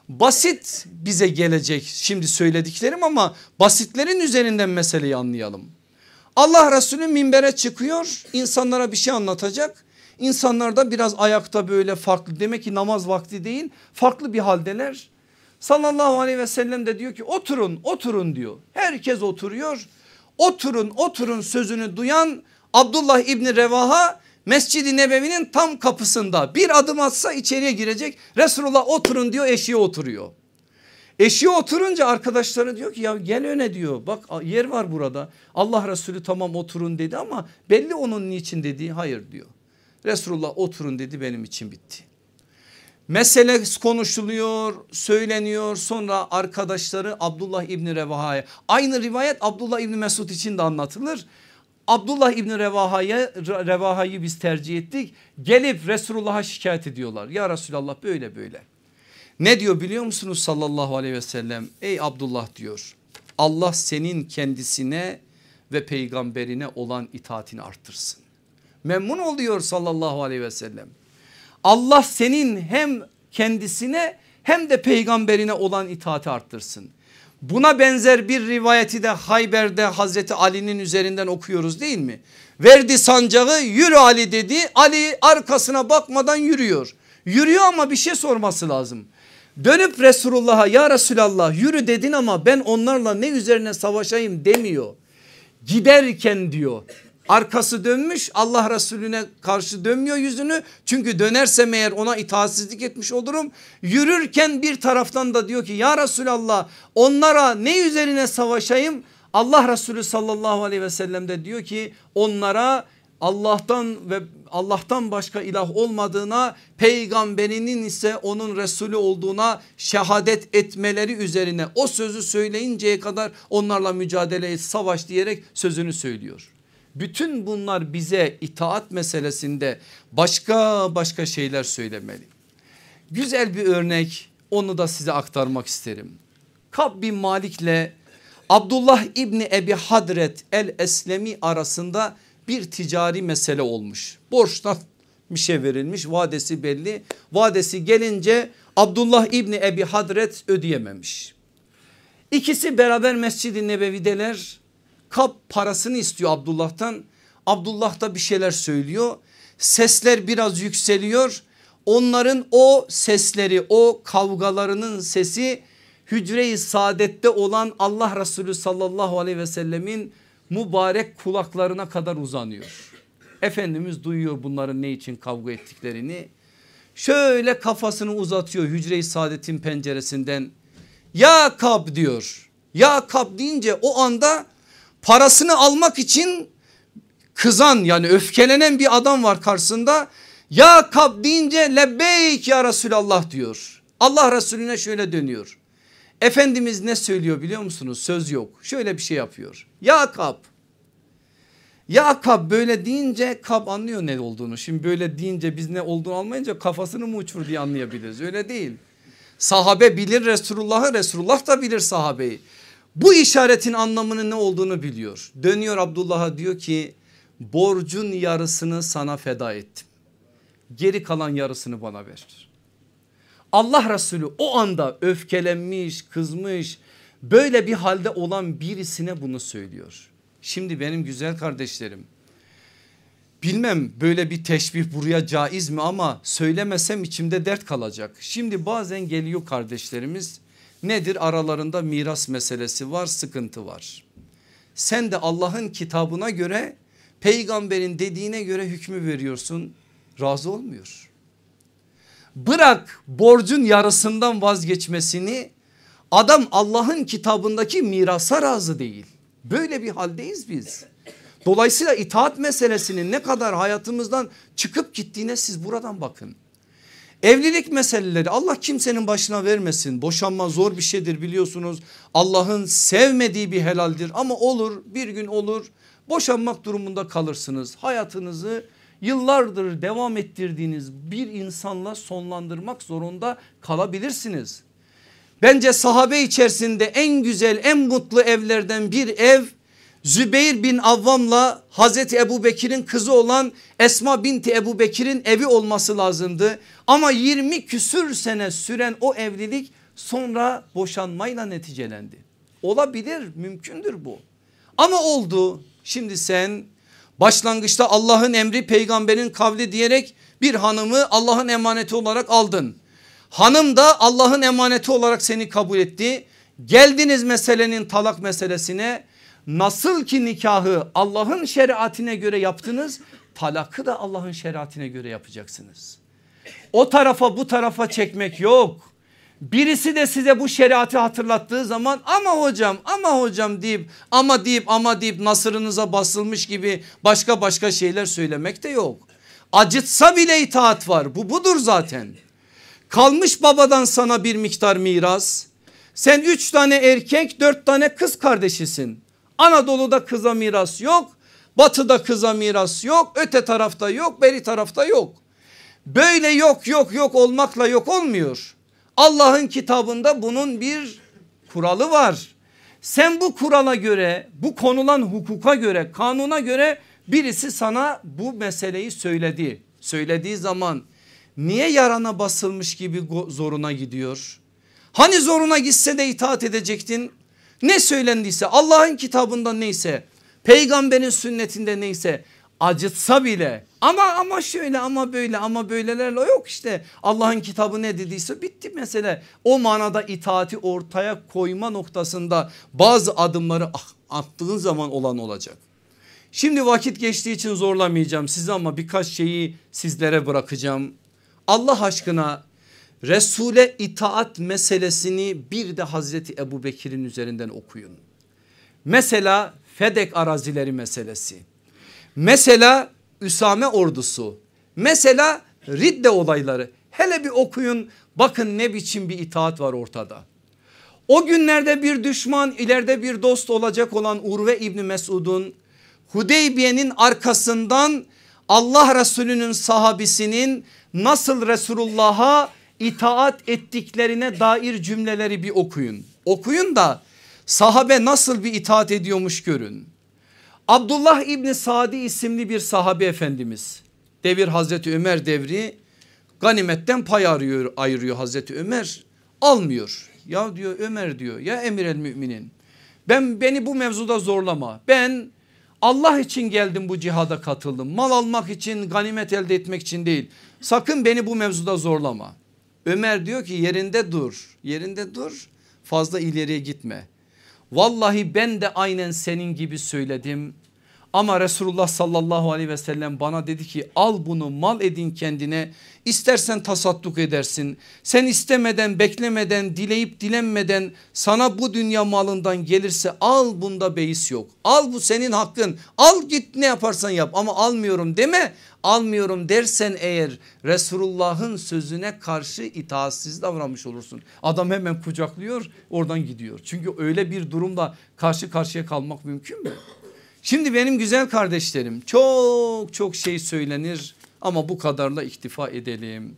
Basit bize gelecek şimdi söylediklerim ama basitlerin üzerinden meseleyi anlayalım. Allah Resulü minbere çıkıyor insanlara bir şey anlatacak. İnsanlar da biraz ayakta böyle farklı demek ki namaz vakti değil farklı bir haldeler. Sallallahu aleyhi ve sellem de diyor ki oturun oturun diyor. Herkes oturuyor. Oturun oturun sözünü duyan Abdullah İbni Revaha Mescid-i Nebevi'nin tam kapısında bir adım atsa içeriye girecek. Resulullah oturun diyor eşiğe oturuyor. Eşiğe oturunca arkadaşları diyor ki ya gel öne diyor bak yer var burada. Allah Resulü tamam oturun dedi ama belli onun niçin dediği hayır diyor. Resulullah oturun dedi benim için bitti. Mesele konuşuluyor, söyleniyor. Sonra arkadaşları Abdullah İbni Revaha'ya aynı rivayet Abdullah İbni Mesud için de anlatılır. Abdullah İbni Revaha'yı biz tercih ettik. Gelip Resulullah'a şikayet ediyorlar. Ya Resulallah böyle böyle. Ne diyor biliyor musunuz sallallahu aleyhi ve sellem? Ey Abdullah diyor. Allah senin kendisine ve peygamberine olan itaatini arttırsın. Memnun oluyor sallallahu aleyhi ve sellem. Allah senin hem kendisine hem de peygamberine olan itaati arttırsın. Buna benzer bir rivayeti de Hayber'de Hazreti Ali'nin üzerinden okuyoruz değil mi? Verdi sancağı yürü Ali dedi. Ali arkasına bakmadan yürüyor. Yürüyor ama bir şey sorması lazım. Dönüp Resulullah'a ya Resulallah yürü dedin ama ben onlarla ne üzerine savaşayım demiyor. Giderken diyor arkası dönmüş Allah Resulüne karşı dönmüyor yüzünü çünkü dönersem eğer ona itaatsizlik etmiş olurum. Yürürken bir taraftan da diyor ki ya Resulallah onlara ne üzerine savaşayım Allah Resulü sallallahu aleyhi ve sellem de diyor ki onlara Allah'tan ve Allah'tan başka ilah olmadığına peygamberinin ise onun Resulü olduğuna şehadet etmeleri üzerine o sözü söyleyinceye kadar onlarla mücadele et savaş diyerek sözünü söylüyor. Bütün bunlar bize itaat meselesinde başka başka şeyler söylemeli. Güzel bir örnek onu da size aktarmak isterim. Kab bin Malik'le Abdullah İbni Ebi Hadret el Eslemi arasında bir ticari mesele olmuş. Borçtan bir şey verilmiş vadesi belli. Vadesi gelince Abdullah İbni Ebi Hadret ödeyememiş. İkisi beraber Mescid-i Nebevi'deler. Kap parasını istiyor Abdullah'tan. Abdullah da bir şeyler söylüyor. Sesler biraz yükseliyor. Onların o sesleri o kavgalarının sesi hücre-i saadette olan Allah Resulü sallallahu aleyhi ve sellemin mübarek kulaklarına kadar uzanıyor. Efendimiz duyuyor bunların ne için kavga ettiklerini. Şöyle kafasını uzatıyor hücre-i saadetin penceresinden. Ya Kab diyor. Ya Kab deyince o anda parasını almak için kızan yani öfkelenen bir adam var karşısında. Ya Kab deyince lebbeyk ya Resulallah diyor. Allah Resulüne şöyle dönüyor. Efendimiz ne söylüyor biliyor musunuz? Söz yok. Şöyle bir şey yapıyor. Ya Kab. Ya Kab böyle deyince Kab anlıyor ne olduğunu. Şimdi böyle deyince biz ne olduğunu almayınca kafasını mı uçur diye anlayabiliriz. Öyle değil. Sahabe bilir Resulullah'ı Resulullah da bilir sahabeyi. Bu işaretin anlamının ne olduğunu biliyor. Dönüyor Abdullah'a diyor ki borcun yarısını sana feda ettim. Geri kalan yarısını bana ver. Allah Resulü o anda öfkelenmiş, kızmış, böyle bir halde olan birisine bunu söylüyor. Şimdi benim güzel kardeşlerim bilmem böyle bir teşbih buraya caiz mi ama söylemesem içimde dert kalacak. Şimdi bazen geliyor kardeşlerimiz nedir aralarında miras meselesi var sıkıntı var. Sen de Allah'ın kitabına göre peygamberin dediğine göre hükmü veriyorsun razı olmuyor. Bırak borcun yarısından vazgeçmesini adam Allah'ın kitabındaki mirasa razı değil. Böyle bir haldeyiz biz. Dolayısıyla itaat meselesinin ne kadar hayatımızdan çıkıp gittiğine siz buradan bakın. Evlilik meseleleri Allah kimsenin başına vermesin. Boşanma zor bir şeydir biliyorsunuz. Allah'ın sevmediği bir helaldir ama olur bir gün olur. Boşanmak durumunda kalırsınız. Hayatınızı yıllardır devam ettirdiğiniz bir insanla sonlandırmak zorunda kalabilirsiniz. Bence sahabe içerisinde en güzel en mutlu evlerden bir ev Zübeyir bin Avvam'la Hazreti Ebu Bekir'in kızı olan Esma binti Ebu Bekir'in evi olması lazımdı. Ama 20 küsür sene süren o evlilik sonra boşanmayla neticelendi. Olabilir mümkündür bu. Ama oldu şimdi sen başlangıçta Allah'ın emri peygamberin kavli diyerek bir hanımı Allah'ın emaneti olarak aldın. Hanım da Allah'ın emaneti olarak seni kabul etti. Geldiniz meselenin talak meselesine nasıl ki nikahı Allah'ın şeriatine göre yaptınız talakı da Allah'ın şeriatine göre yapacaksınız. O tarafa bu tarafa çekmek yok. Birisi de size bu şeriatı hatırlattığı zaman ama hocam ama hocam deyip ama deyip ama deyip nasırınıza basılmış gibi başka başka şeyler söylemek de yok. Acıtsa bile itaat var bu budur zaten. Kalmış babadan sana bir miktar miras. Sen üç tane erkek dört tane kız kardeşisin. Anadolu'da kıza miras yok. Batıda kıza miras yok. Öte tarafta yok beri tarafta yok. Böyle yok yok yok olmakla yok olmuyor. Allah'ın kitabında bunun bir kuralı var. Sen bu kurala göre bu konulan hukuka göre kanuna göre birisi sana bu meseleyi söyledi. Söylediği zaman niye yarana basılmış gibi zoruna gidiyor? Hani zoruna gitse de itaat edecektin? Ne söylendiyse Allah'ın kitabında neyse peygamberin sünnetinde neyse acıtsa bile ama ama şöyle ama böyle ama böylelerle yok işte Allah'ın kitabı ne dediyse bitti mesele. O manada itaati ortaya koyma noktasında bazı adımları attığın zaman olan olacak. Şimdi vakit geçtiği için zorlamayacağım sizi ama birkaç şeyi sizlere bırakacağım. Allah aşkına Resul'e itaat meselesini bir de Hazreti Ebu Bekir'in üzerinden okuyun. Mesela Fedek arazileri meselesi. Mesela Üsame ordusu. Mesela Ridde olayları. Hele bir okuyun bakın ne biçim bir itaat var ortada. O günlerde bir düşman ileride bir dost olacak olan Urve İbni Mesud'un Hudeybiye'nin arkasından Allah Resulü'nün sahabisinin nasıl Resulullah'a itaat ettiklerine dair cümleleri bir okuyun. Okuyun da sahabe nasıl bir itaat ediyormuş görün. Abdullah İbni Sadi isimli bir sahabe efendimiz. Devir Hazreti Ömer devri ganimetten pay arıyor, ayırıyor Hazreti Ömer almıyor. Ya diyor Ömer diyor ya emir el müminin ben beni bu mevzuda zorlama. Ben Allah için geldim bu cihada katıldım. Mal almak için ganimet elde etmek için değil. Sakın beni bu mevzuda zorlama. Ömer diyor ki yerinde dur yerinde dur fazla ileriye gitme. Vallahi ben de aynen senin gibi söyledim. Ama Resulullah sallallahu aleyhi ve sellem bana dedi ki al bunu mal edin kendine istersen tasadduk edersin. Sen istemeden beklemeden dileyip dilenmeden sana bu dünya malından gelirse al bunda beis yok. Al bu senin hakkın al git ne yaparsan yap ama almıyorum deme. Almıyorum dersen eğer Resulullah'ın sözüne karşı itaatsiz davranmış olursun. Adam hemen kucaklıyor oradan gidiyor. Çünkü öyle bir durumda karşı karşıya kalmak mümkün mü? Şimdi benim güzel kardeşlerim çok çok şey söylenir ama bu kadarla iktifa edelim.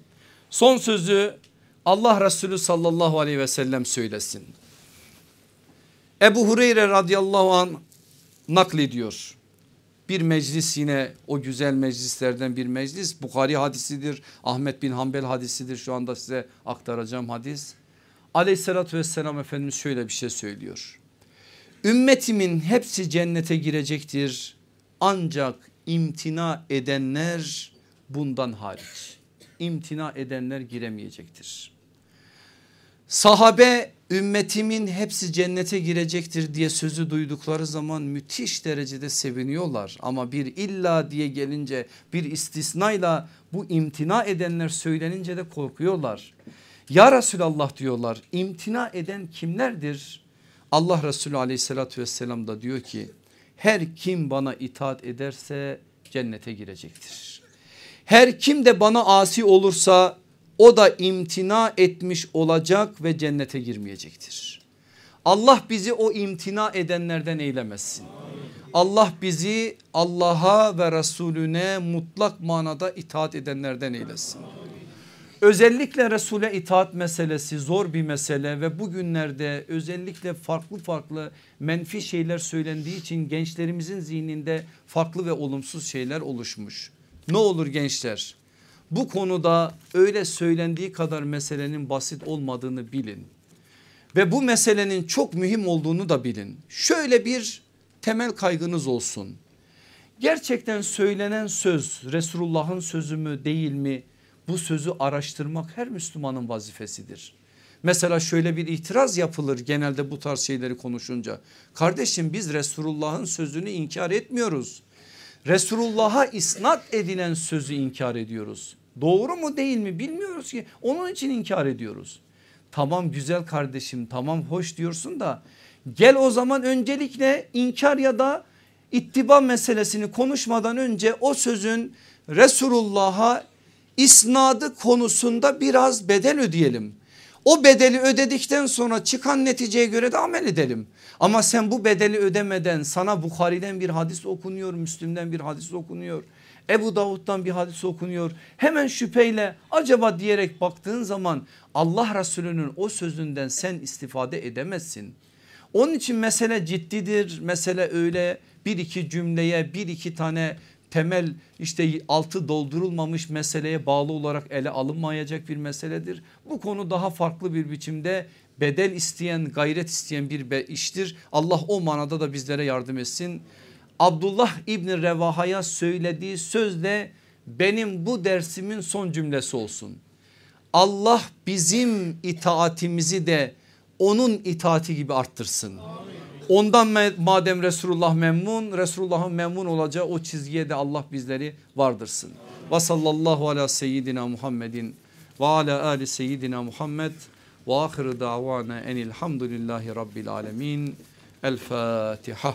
Son sözü Allah Resulü sallallahu aleyhi ve sellem söylesin. Ebu Hureyre radıyallahu an naklediyor. Bir meclis yine o güzel meclislerden bir meclis Bukhari hadisidir. Ahmet bin Hanbel hadisidir şu anda size aktaracağım hadis. Aleyhissalatü vesselam Efendimiz şöyle bir şey söylüyor. Ümmetimin hepsi cennete girecektir ancak imtina edenler bundan hariç. İmtina edenler giremeyecektir. Sahabe ümmetimin hepsi cennete girecektir diye sözü duydukları zaman müthiş derecede seviniyorlar. Ama bir illa diye gelince bir istisnayla bu imtina edenler söylenince de korkuyorlar. Ya Resulallah diyorlar imtina eden kimlerdir? Allah Resulü aleyhissalatü vesselam da diyor ki her kim bana itaat ederse cennete girecektir. Her kim de bana asi olursa o da imtina etmiş olacak ve cennete girmeyecektir. Allah bizi o imtina edenlerden eylemesin. Allah bizi Allah'a ve Resulüne mutlak manada itaat edenlerden eylesin. Özellikle Resul'e itaat meselesi zor bir mesele ve bugünlerde özellikle farklı farklı menfi şeyler söylendiği için gençlerimizin zihninde farklı ve olumsuz şeyler oluşmuş. Ne olur gençler bu konuda öyle söylendiği kadar meselenin basit olmadığını bilin. Ve bu meselenin çok mühim olduğunu da bilin. Şöyle bir temel kaygınız olsun. Gerçekten söylenen söz Resulullah'ın sözü mü değil mi? Bu sözü araştırmak her Müslümanın vazifesidir. Mesela şöyle bir itiraz yapılır genelde bu tarz şeyleri konuşunca. Kardeşim biz Resulullah'ın sözünü inkar etmiyoruz. Resulullah'a isnat edilen sözü inkar ediyoruz. Doğru mu değil mi bilmiyoruz ki onun için inkar ediyoruz. Tamam güzel kardeşim tamam hoş diyorsun da gel o zaman öncelikle inkar ya da ittiba meselesini konuşmadan önce o sözün Resulullah'a isnadı konusunda biraz bedel ödeyelim. O bedeli ödedikten sonra çıkan neticeye göre de amel edelim. Ama sen bu bedeli ödemeden sana Bukhari'den bir hadis okunuyor, Müslim'den bir hadis okunuyor. Ebu Davud'dan bir hadis okunuyor. Hemen şüpheyle acaba diyerek baktığın zaman Allah Resulü'nün o sözünden sen istifade edemezsin. Onun için mesele ciddidir. Mesele öyle bir iki cümleye bir iki tane temel işte altı doldurulmamış meseleye bağlı olarak ele alınmayacak bir meseledir. Bu konu daha farklı bir biçimde bedel isteyen gayret isteyen bir iştir. Allah o manada da bizlere yardım etsin. Abdullah İbni Revaha'ya söylediği söz de benim bu dersimin son cümlesi olsun. Allah bizim itaatimizi de onun itaati gibi arttırsın. Ondan madem Resulullah memnun Resulullah'ın memnun olacağı o çizgiye de Allah bizleri vardırsın. Ve sallallahu ala seyyidina Muhammedin ve ala ali seyyidina Muhammed ve ahiru davana enilhamdülillahi rabbil alemin. El Fatiha.